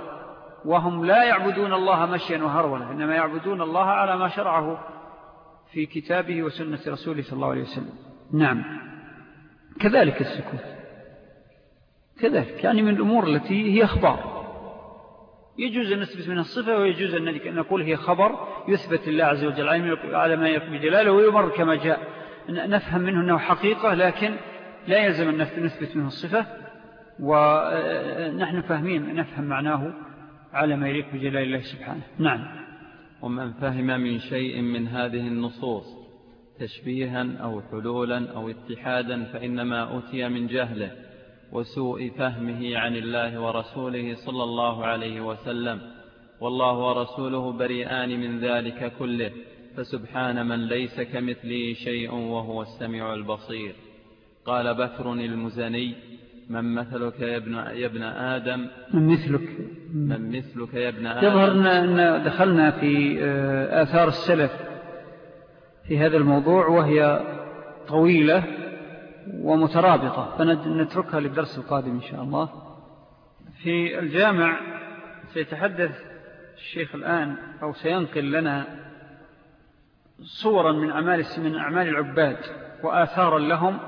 وهم لا يعبدون الله مشيا وهرولة إنما يعبدون الله على ما شرعه في كتابه وسنة رسوله صلى الله عليه وسلم. نعم. كذلك السكوت. كذلك يعني من الأمور التي هي أخبار يجوز أن نثبت منها الصفة ويجوز أن نقول هي خبر يثبت الله عز وجل على ما يقبل جلاله ويمر كما جاء. نفهم منه أنه حقيقة لكن لا يلزم أن نثبت منه الصفة ونحن فاهمين نفهم معناه على ما يليق بجلال الله سبحانه. نعم. ومن فهم من شيء من هذه النصوص تشبيها أو حلولا أو اتحادا فإنما أتي من جهله. وسوء فهمه عن الله ورسوله صلى الله عليه وسلم. والله ورسوله بريئان من ذلك كله. فسبحان من ليس كمثله شيء وهو السميع البصير. قال بكر المزني من مثلك يا ابن, يا ابن آدم؟ من مثلك. من مثلك يا ابن آدم؟ يظهر أن دخلنا في آه، آثار السلف في هذا الموضوع وهي طويلة. ومترابطة. فنتركها للدرس القادم إن شاء الله. في الجامع سيتحدث الشيخ الآن أو سينقل لنا صورا من أعمال من أعمال العباد وآثارا لهم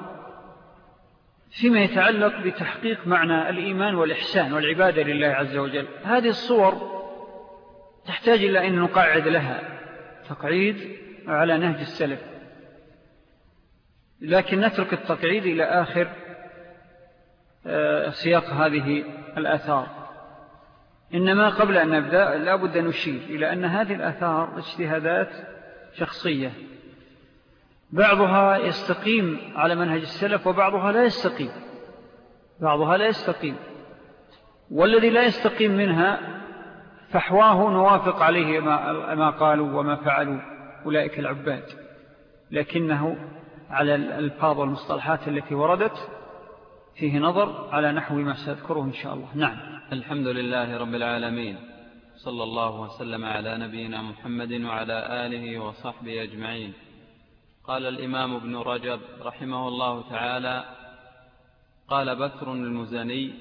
فيما يتعلق بتحقيق معنى الإيمان والإحسان والعبادة لله عز وجل. هذه الصور تحتاج إلى أن نقعد لها تقعيد على نهج السلف. لكن نترك التقعيد إلى آخر آه، سياق هذه الآثار. إنما قبل أن نبدأ لابد أن نشير إلى أن هذه الآثار اجتهادات شخصية. بعضها يستقيم على منهج السلف وبعضها لا يستقيم. بعضها لا يستقيم. والذي لا يستقيم منها فحواه نوافق عليه ما قالوا وما فعلوا أولئك العباد. لكنه على الألفاظ والمصطلحات التي وردت فيه نظر على نحو ما سأذكره إن شاء الله. نعم. الحمد لله رب العالمين. صلى الله وسلم على نبينا محمد وعلى آله وصحبه أجمعين. قال الإمام ابن رجب رحمه الله تعالى قال بكر المزني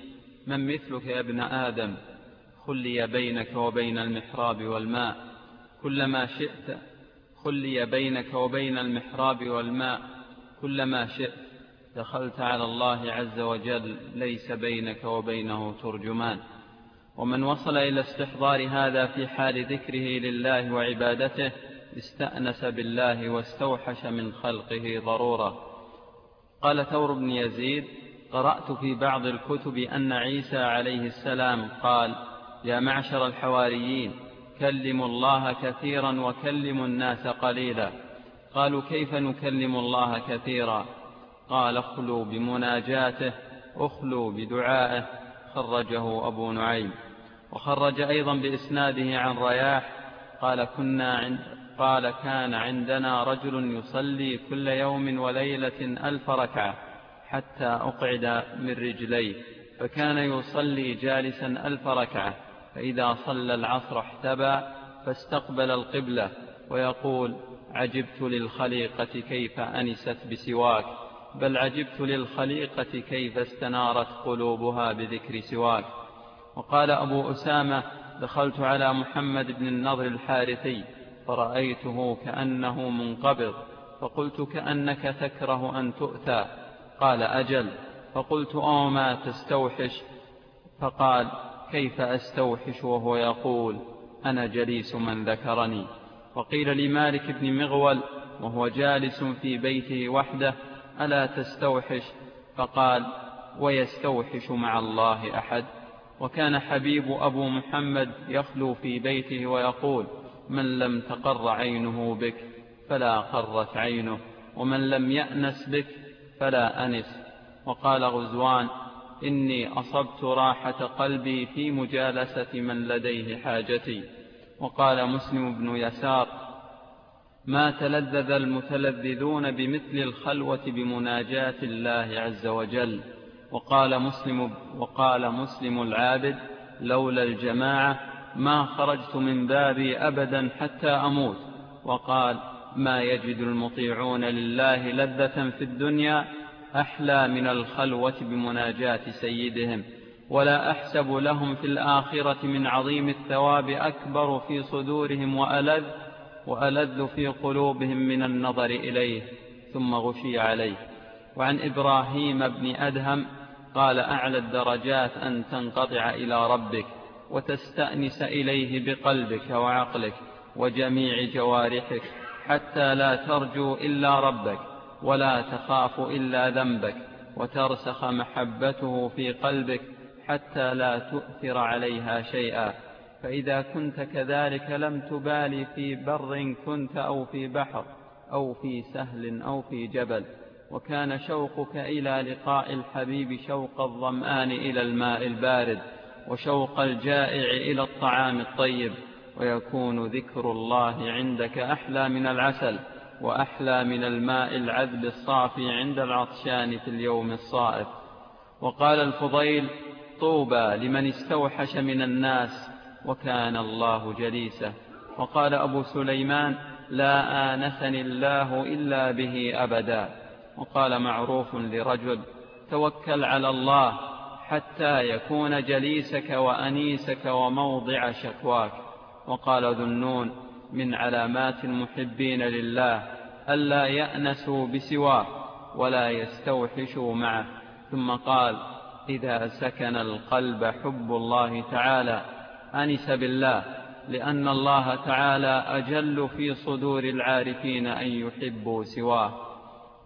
من مثلك يا ابن آدم؟ خلي بينك وبين المحراب والماء. كلما شئت خلي بينك وبين المحراب والماء. كلما شئت دخلت على الله عز وجل ليس بينك وبينه ترجمان. ومن وصل إلى استحضار هذا في حال ذكره لله وعبادته استأنس بالله واستوحش من خلقه ضرورة قال ثور بن يزيد قرأت في بعض الكتب أن عيسى عليه السلام قال يا معشر الحواريين كلموا الله كثيرا وكلموا الناس قليلا. قالوا كيف نكلم الله كثيرا؟ قال اخلوا بمناجاته اخلوا بدعائه خرجه أبو نعيم. وخرج أيضا بإسناده عن رياح قال كنا عند قال كان عندنا رجل يصلي كل يوم وليلة ألف ركعة حتى أقعد من رجليه فكان يصلي جالسا ألف ركعة فإذا صلى العصر احتبى فاستقبل القبلة ويقول عجبت للخليقة كيف أنست بسواك بل عجبت للخليقة كيف استنارت قلوبها بذكر سواك. وقال أبو أسامة دخلت على محمد بن النضر الحارثي فرأيته كأنه منقبض فقلت كأنك تكره أن تؤتى. قال أجل. فقلت أو ما تستوحش. فقال كيف أستوحش؟ وهو يقول أنا جليس من ذكرني. وقيل لمالك بن مغول وهو جالس في بيته وحده ألا تستوحش؟ فقال ويستوحش مع الله أحد. وكان حبيب أبو محمد يخلو في بيته ويقول من لم تقر عينه بك فلا قرت عينه ومن لم يأنس بك فلا أنس. وقال غزوان إني أصبت راحة قلبي في مجالسة من لديه حاجتي. وقال مسلم بن يسار ما تلذذ المتلذذون بمثل الخلوة بمناجاة الله عز وجل؟ وقال مسلم, وقال مسلم العابد لولا الجماعة ما خرجت من بابي أبدا حتى أموت. وقال ما يجد المطيعون لله لذة في الدنيا أحلى من الخلوة بمناجاة سيدهم. ولا أحسب لهم في الآخرة من عظيم الثواب أكبر في صدورهم وألذ وألذ في قلوبهم من النظر إليه ثم غشي عليه. وعن إبراهيم بن أدهم قال أعلى الدرجات أن تنقطع إلى ربك وتستأنس إليه بقلبك وعقلك وجميع جوارحك حتى لا ترجو إلا ربك ولا تخاف إلا ذنبك وترسخ محبته في قلبك حتى لا تؤثر عليها شيئا. فإذا كنت كذلك لم تبالي في بر كنت أو في بحر أو في سهل أو في جبل. وكان شوقك إلى لقاء الحبيب شوق الظمآن إلى الماء البارد وشوق الجائع إلى الطعام الطيب. ويكون ذكر الله عندك أحلى من العسل وأحلى من الماء العذب الصافي عند العطشان في اليوم الصائف وقال الفضيل طوبى لمن استوحش من الناس وكان الله جليسه. وقال أبو سليمان لا آنسني الله إلا به أبدا. وقال معروف لرجل توكل على الله حتى يكون جليسك وأنيسك وموضع شكواك. وقال ذنون من علامات المحبين لله ألا يأنسوا بسواه ولا يستوحشوا معه. ثم قال إذا سكن القلب حب الله تعالى أنس بالله لأن الله تعالى أجل في صدور العارفين أن يحبوا سواه.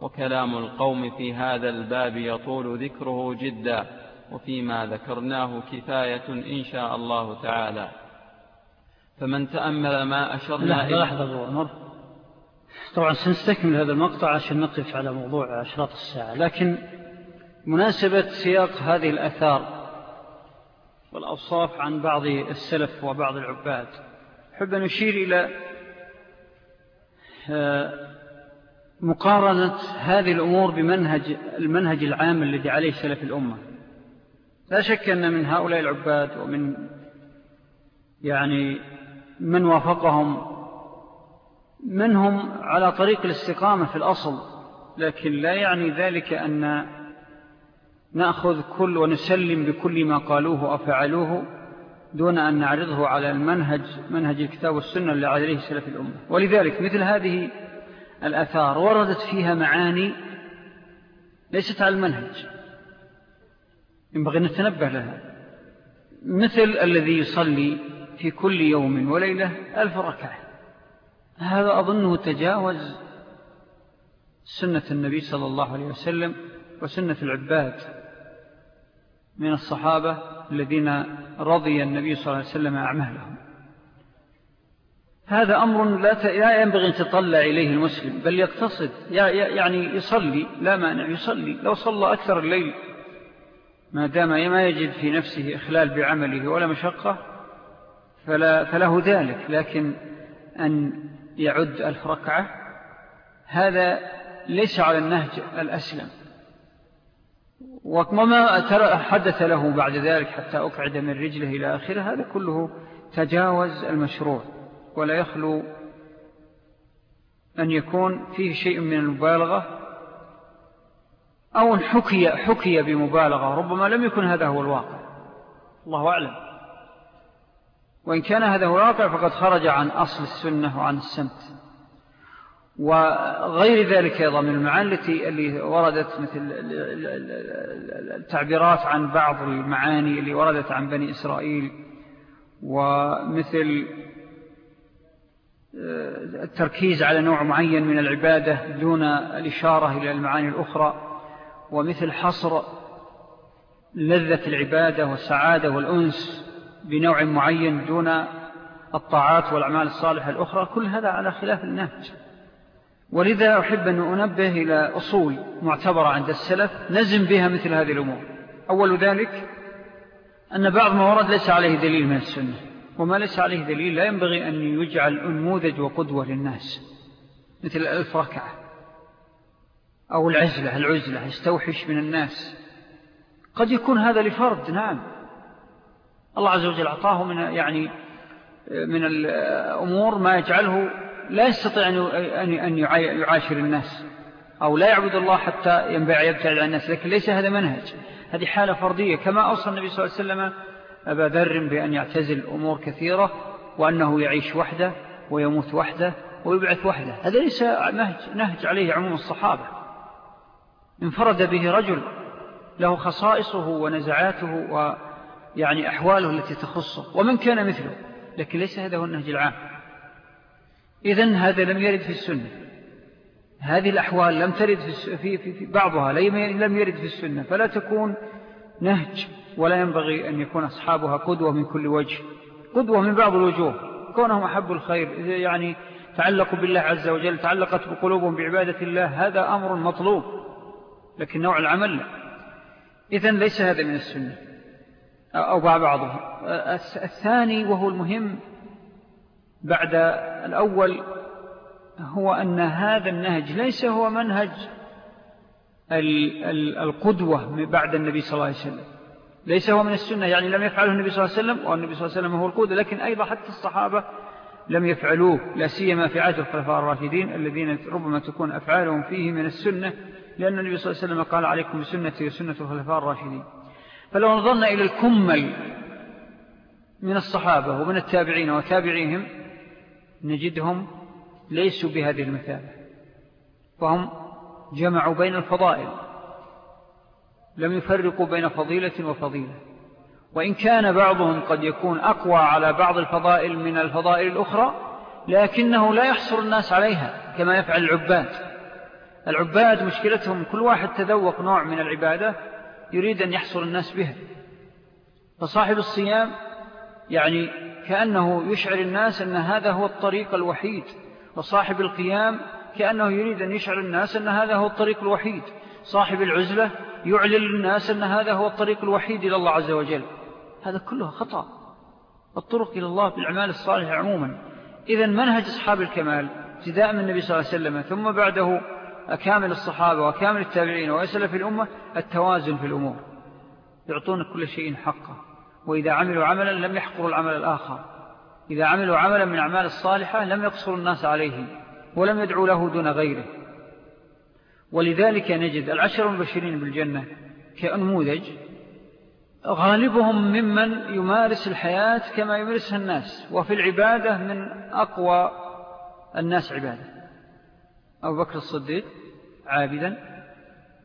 وكلام القوم في هذا الباب يطول ذكره جدا وفيما ذكرناه كفاية إن شاء الله تعالى. فمن تأمل ما أشرنا إليه. لحظة أبو طبعا سنستكمل هذا المقطع عشان نقف على موضوع أشراط الساعة لكن مناسبة سياق هذه الأثار والأوصاف عن بعض السلف وبعض العباد. حب أن نشير إلى آه، مقارنة هذه الأمور بمنهج المنهج العام الذي عليه سلف الأمة. لا شك أن من هؤلاء العباد ومن يعني من وافقهم منهم على طريق الاستقامة في الأصل لكن لا يعني ذلك أن نأخذ كل ونسلم بكل ما قالوه أو فعلوه دون أن نعرضه على المنهج منهج الكتاب والسنة اللي عليه سلف الأمة. ولذلك مثل هذه الأثار وردت فيها معاني ليست على المنهج. ينبغي نتنبه لها. مثل الذي يصلي في كل يوم وليلة ألف ركعة. هذا أظنه تجاوز سنة النبي صلى الله عليه وسلم وسنة العباد. من الصحابة الذين رضي النبي صلى الله عليه وسلم أعمالهم هذا أمر لا ينبغي أن تطلع إليه المسلم بل يقتصد يعني يصلي لا مانع يصلي. لو صلى أكثر الليل ما دام ما يجد في نفسه إخلال بعمله ولا مشقة فلا فله ذلك. لكن أن يعد ألف ركعة هذا ليس على النهج الأسلم. وما حدث له بعد ذلك حتى أقعد من رجله إلى آخره هذا كله تجاوز المشروع ولا يخلو أن يكون فيه شيء من المبالغة أو حكي, حكي بمبالغة ربما لم يكن هذا هو الواقع. الله أعلم. وإن كان هذا هو الواقع فقد خرج عن أصل السنة وعن السمت. وغير ذلك أيضا من المعاني التي وردت مثل التعبيرات عن بعض المعاني اللي وردت عن بني إسرائيل ومثل التركيز على نوع معين من العبادة دون الإشارة إلى المعاني الأخرى ومثل حصر لذة العبادة والسعادة والأنس بنوع معين دون الطاعات والأعمال الصالحة الأخرى كل هذا على خلاف النهج. ولذا أحب أن أنبه إلى أصول معتبرة عند السلف نزم بها مثل هذه الأمور. أول ذلك أن بعض ما ورد ليس عليه دليل من السنة وما ليس عليه دليل لا ينبغي أن يجعل أنموذج وقدوة للناس مثل الألف ركعة أو العزلة العزلة يستوحش من الناس. قد يكون هذا لفرد نعم. الله عز وجل أعطاه من يعني من الأمور ما يجعله لا يستطيع أن يعاشر الناس أو لا يعبد الله حتى ينبع يبتعد عن الناس لكن ليس هذا منهج. هذه حالة فردية كما أوصى النبي صلى الله عليه وسلم أبا ذر بأن يعتزل أمور كثيرة وأنه يعيش وحده ويموت وحده ويبعث وحده. هذا ليس نهج, نهج عليه عموم الصحابة. انفرد به رجل له خصائصه ونزعاته ويعني أحواله التي تخصه ومن كان مثله لكن ليس هذا هو النهج العام. إذن هذا لم يرد في السنة. هذه الأحوال لم ترد في, في, في, في بعضها لم يرد في السنة. فلا تكون نهج ولا ينبغي أن يكون أصحابها قدوة من كل وجه. قدوة من بعض الوجوه. كونهم أحبوا الخير يعني تعلقوا بالله عز وجل تعلقت بقلوبهم بعبادة الله هذا أمر مطلوب. لكن نوع العمل لا. إذن ليس هذا من السنة. أو بعضه الثاني وهو المهم بعد الأول هو أن هذا النهج ليس هو منهج القدوة بعد النبي صلى الله عليه وسلم. ليس هو من السنة يعني لم يفعله النبي صلى الله عليه وسلم والنبي صلى الله عليه وسلم هو القدوة لكن أيضا حتى الصحابة لم يفعلوه لا سيما في عهد الخلفاء الراشدين الذين ربما تكون أفعالهم فيه من السنة لأن النبي صلى الله عليه وسلم قال عليكم بسنتي وسنة الخلفاء الراشدين. فلو نظرنا إلى الكمل من الصحابة ومن التابعين وتابعيهم نجدهم ليسوا بهذه المثابة فهم جمعوا بين الفضائل لم يفرقوا بين فضيلة وفضيلة وإن كان بعضهم قد يكون أقوى على بعض الفضائل من الفضائل الأخرى لكنه لا يحصر الناس عليها كما يفعل العباد. العباد مشكلتهم كل واحد تذوق نوع من العبادة يريد أن يحصر الناس بها. فصاحب الصيام يعني كأنه يشعر الناس أن هذا هو الطريق الوحيد وصاحب القيام كأنه يريد أن يشعر الناس أن هذا هو الطريق الوحيد. صاحب العزلة يعلن للناس أن هذا هو الطريق الوحيد إلى الله عز وجل. هذا كله خطأ. الطرق إلى الله بالعمال الصالحة عموما. إذا منهج أصحاب الكمال ابتداء من النبي صلى الله عليه وسلم ثم بعده أكامل الصحابة وأكامل التابعين وأسلف الأمة التوازن في الأمور. يعطون كل شيء حقه. وإذا عملوا عملا لم يحقروا العمل الآخر. إذا عملوا عملا من أعمال الصالحة لم يقصروا الناس عليه ولم يدعوا له دون غيره. ولذلك نجد العشر المبشرين بالجنة كأنموذج غالبهم ممن يمارس الحياة كما يمارسها الناس وفي العبادة من أقوى الناس عبادة. أبو بكر الصديق عابدا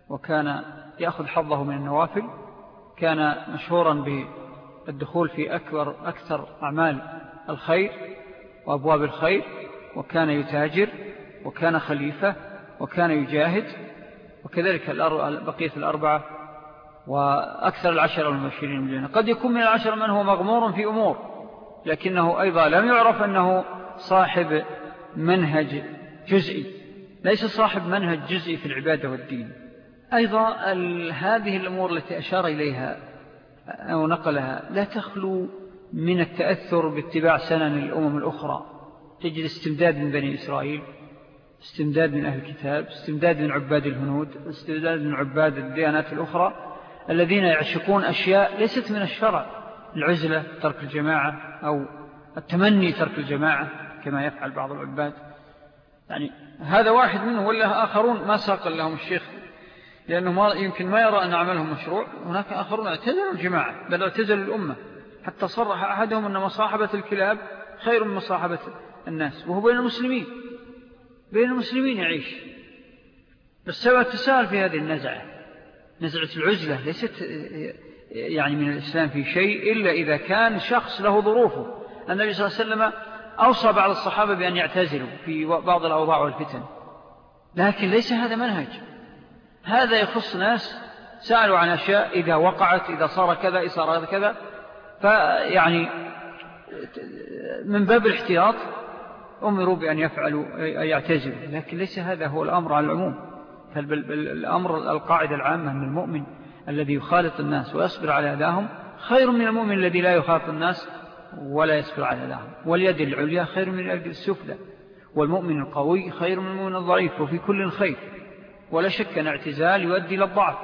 وكان يأخذ حظه من النوافل كان مشهورا بالدخول في أكبر أكثر أعمال الخير وأبواب الخير وكان يتاجر وكان خليفة وكان يجاهد وكذلك بقية الأربعة وأكثر العشر المبشرين بالجنة قد يكون من العشر من هو مغمور في أمور لكنه أيضا لم يعرف أنه صاحب منهج جزئي. ليس صاحب منهج جزئي في العبادة والدين. أيضا هذه الأمور التي أشار إليها أو نقلها. لا تخلو من التأثر باتباع سنن الأمم الأخرى. تجد استمداد من بني إسرائيل استمداد من أهل الكتاب استمداد من عباد الهنود استمداد من عباد الديانات الأخرى الذين يعشقون أشياء ليست من الشرع. العزلة ترك الجماعة أو التمني ترك الجماعة كما يفعل بعض العباد. يعني هذا واحد منه ولا آخرون ما ساق لهم الشيخ لأنه ما يمكن ما يرى أن عملهم مشروع هناك آخرون اعتزلوا الجماعة بل اعتزلوا الأمة حتى صرح أحدهم أن مصاحبة الكلاب خير من مصاحبة الناس وهو بين المسلمين بين المسلمين يعيش. فالسبب تسال في هذه النزعة نزعة العزلة ليست يعني من الإسلام في شيء إلا إذا كان شخص له ظروفه النبي صلى الله عليه وسلم أوصى بعض الصحابة بأن يعتزلوا في بعض الأوضاع والفتن. لكن ليس هذا منهج. هذا يخص ناس سألوا عن أشياء إذا وقعت إذا صار كذا إذا صار كذا. فيعني من باب الاحتياط أمروا بأن يفعلوا يعتزلوا. لكن ليس هذا هو الأمر على العموم. الأمر القاعدة العامة من المؤمن الذي يخالط الناس ويصبر على أداهم خير من المؤمن الذي لا يخالط الناس ولا يصبر على أداهم واليد العليا خير من اليد السفلى. والمؤمن القوي خير من المؤمن الضعيف وفي كل خير. ولا شك أن اعتزال يؤدي إلى الضعف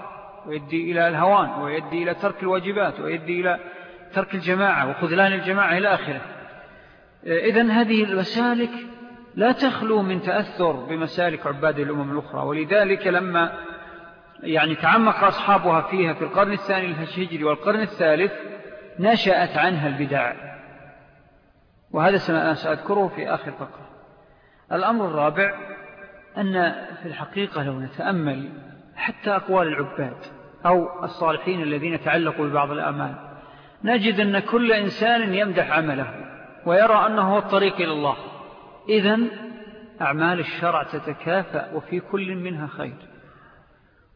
ويؤدي إلى الهوان ويؤدي إلى ترك الواجبات ويؤدي إلى ترك الجماعة وخذلان الجماعة إلى آخره. إذن هذه المسالك لا تخلو من تأثر بمسالك عباد الأمم الأخرى ولذلك لما يعني تعمق أصحابها فيها في القرن الثاني الهجري والقرن الثالث نشأت عنها البدع. وهذا سأذكره في آخر فقرة. الأمر الرابع أن في الحقيقة لو نتأمل حتى أقوال العباد أو الصالحين الذين تعلقوا ببعض الأعمال نجد أن كل إنسان يمدح عمله ويرى أنه هو الطريق إلى الله. إذن أعمال الشرع تتكافأ وفي كل منها خير.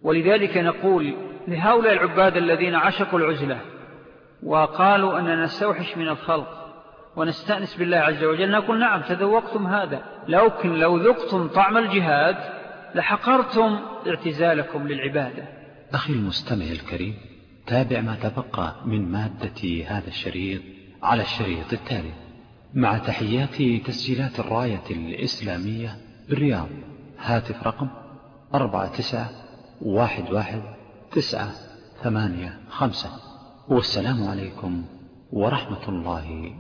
ولذلك نقول لهؤلاء العباد الذين عشقوا العزلة وقالوا أننا نستوحش من الخلق ونستأنس بالله عز وجل نقول نعم تذوقتم هذا. لكن لو ذقتم طعم الجهاد لحقرتم اعتزالكم للعبادة. أخي المستمع الكريم تابع ما تبقى من مادة هذا الشريط على الشريط التالي. مع تحيات تسجيلات الراية الإسلامية بالرياض هاتف رقم أربعة تسعة واحد واحد تسعة ثمانية خمسة. والسلام عليكم ورحمة الله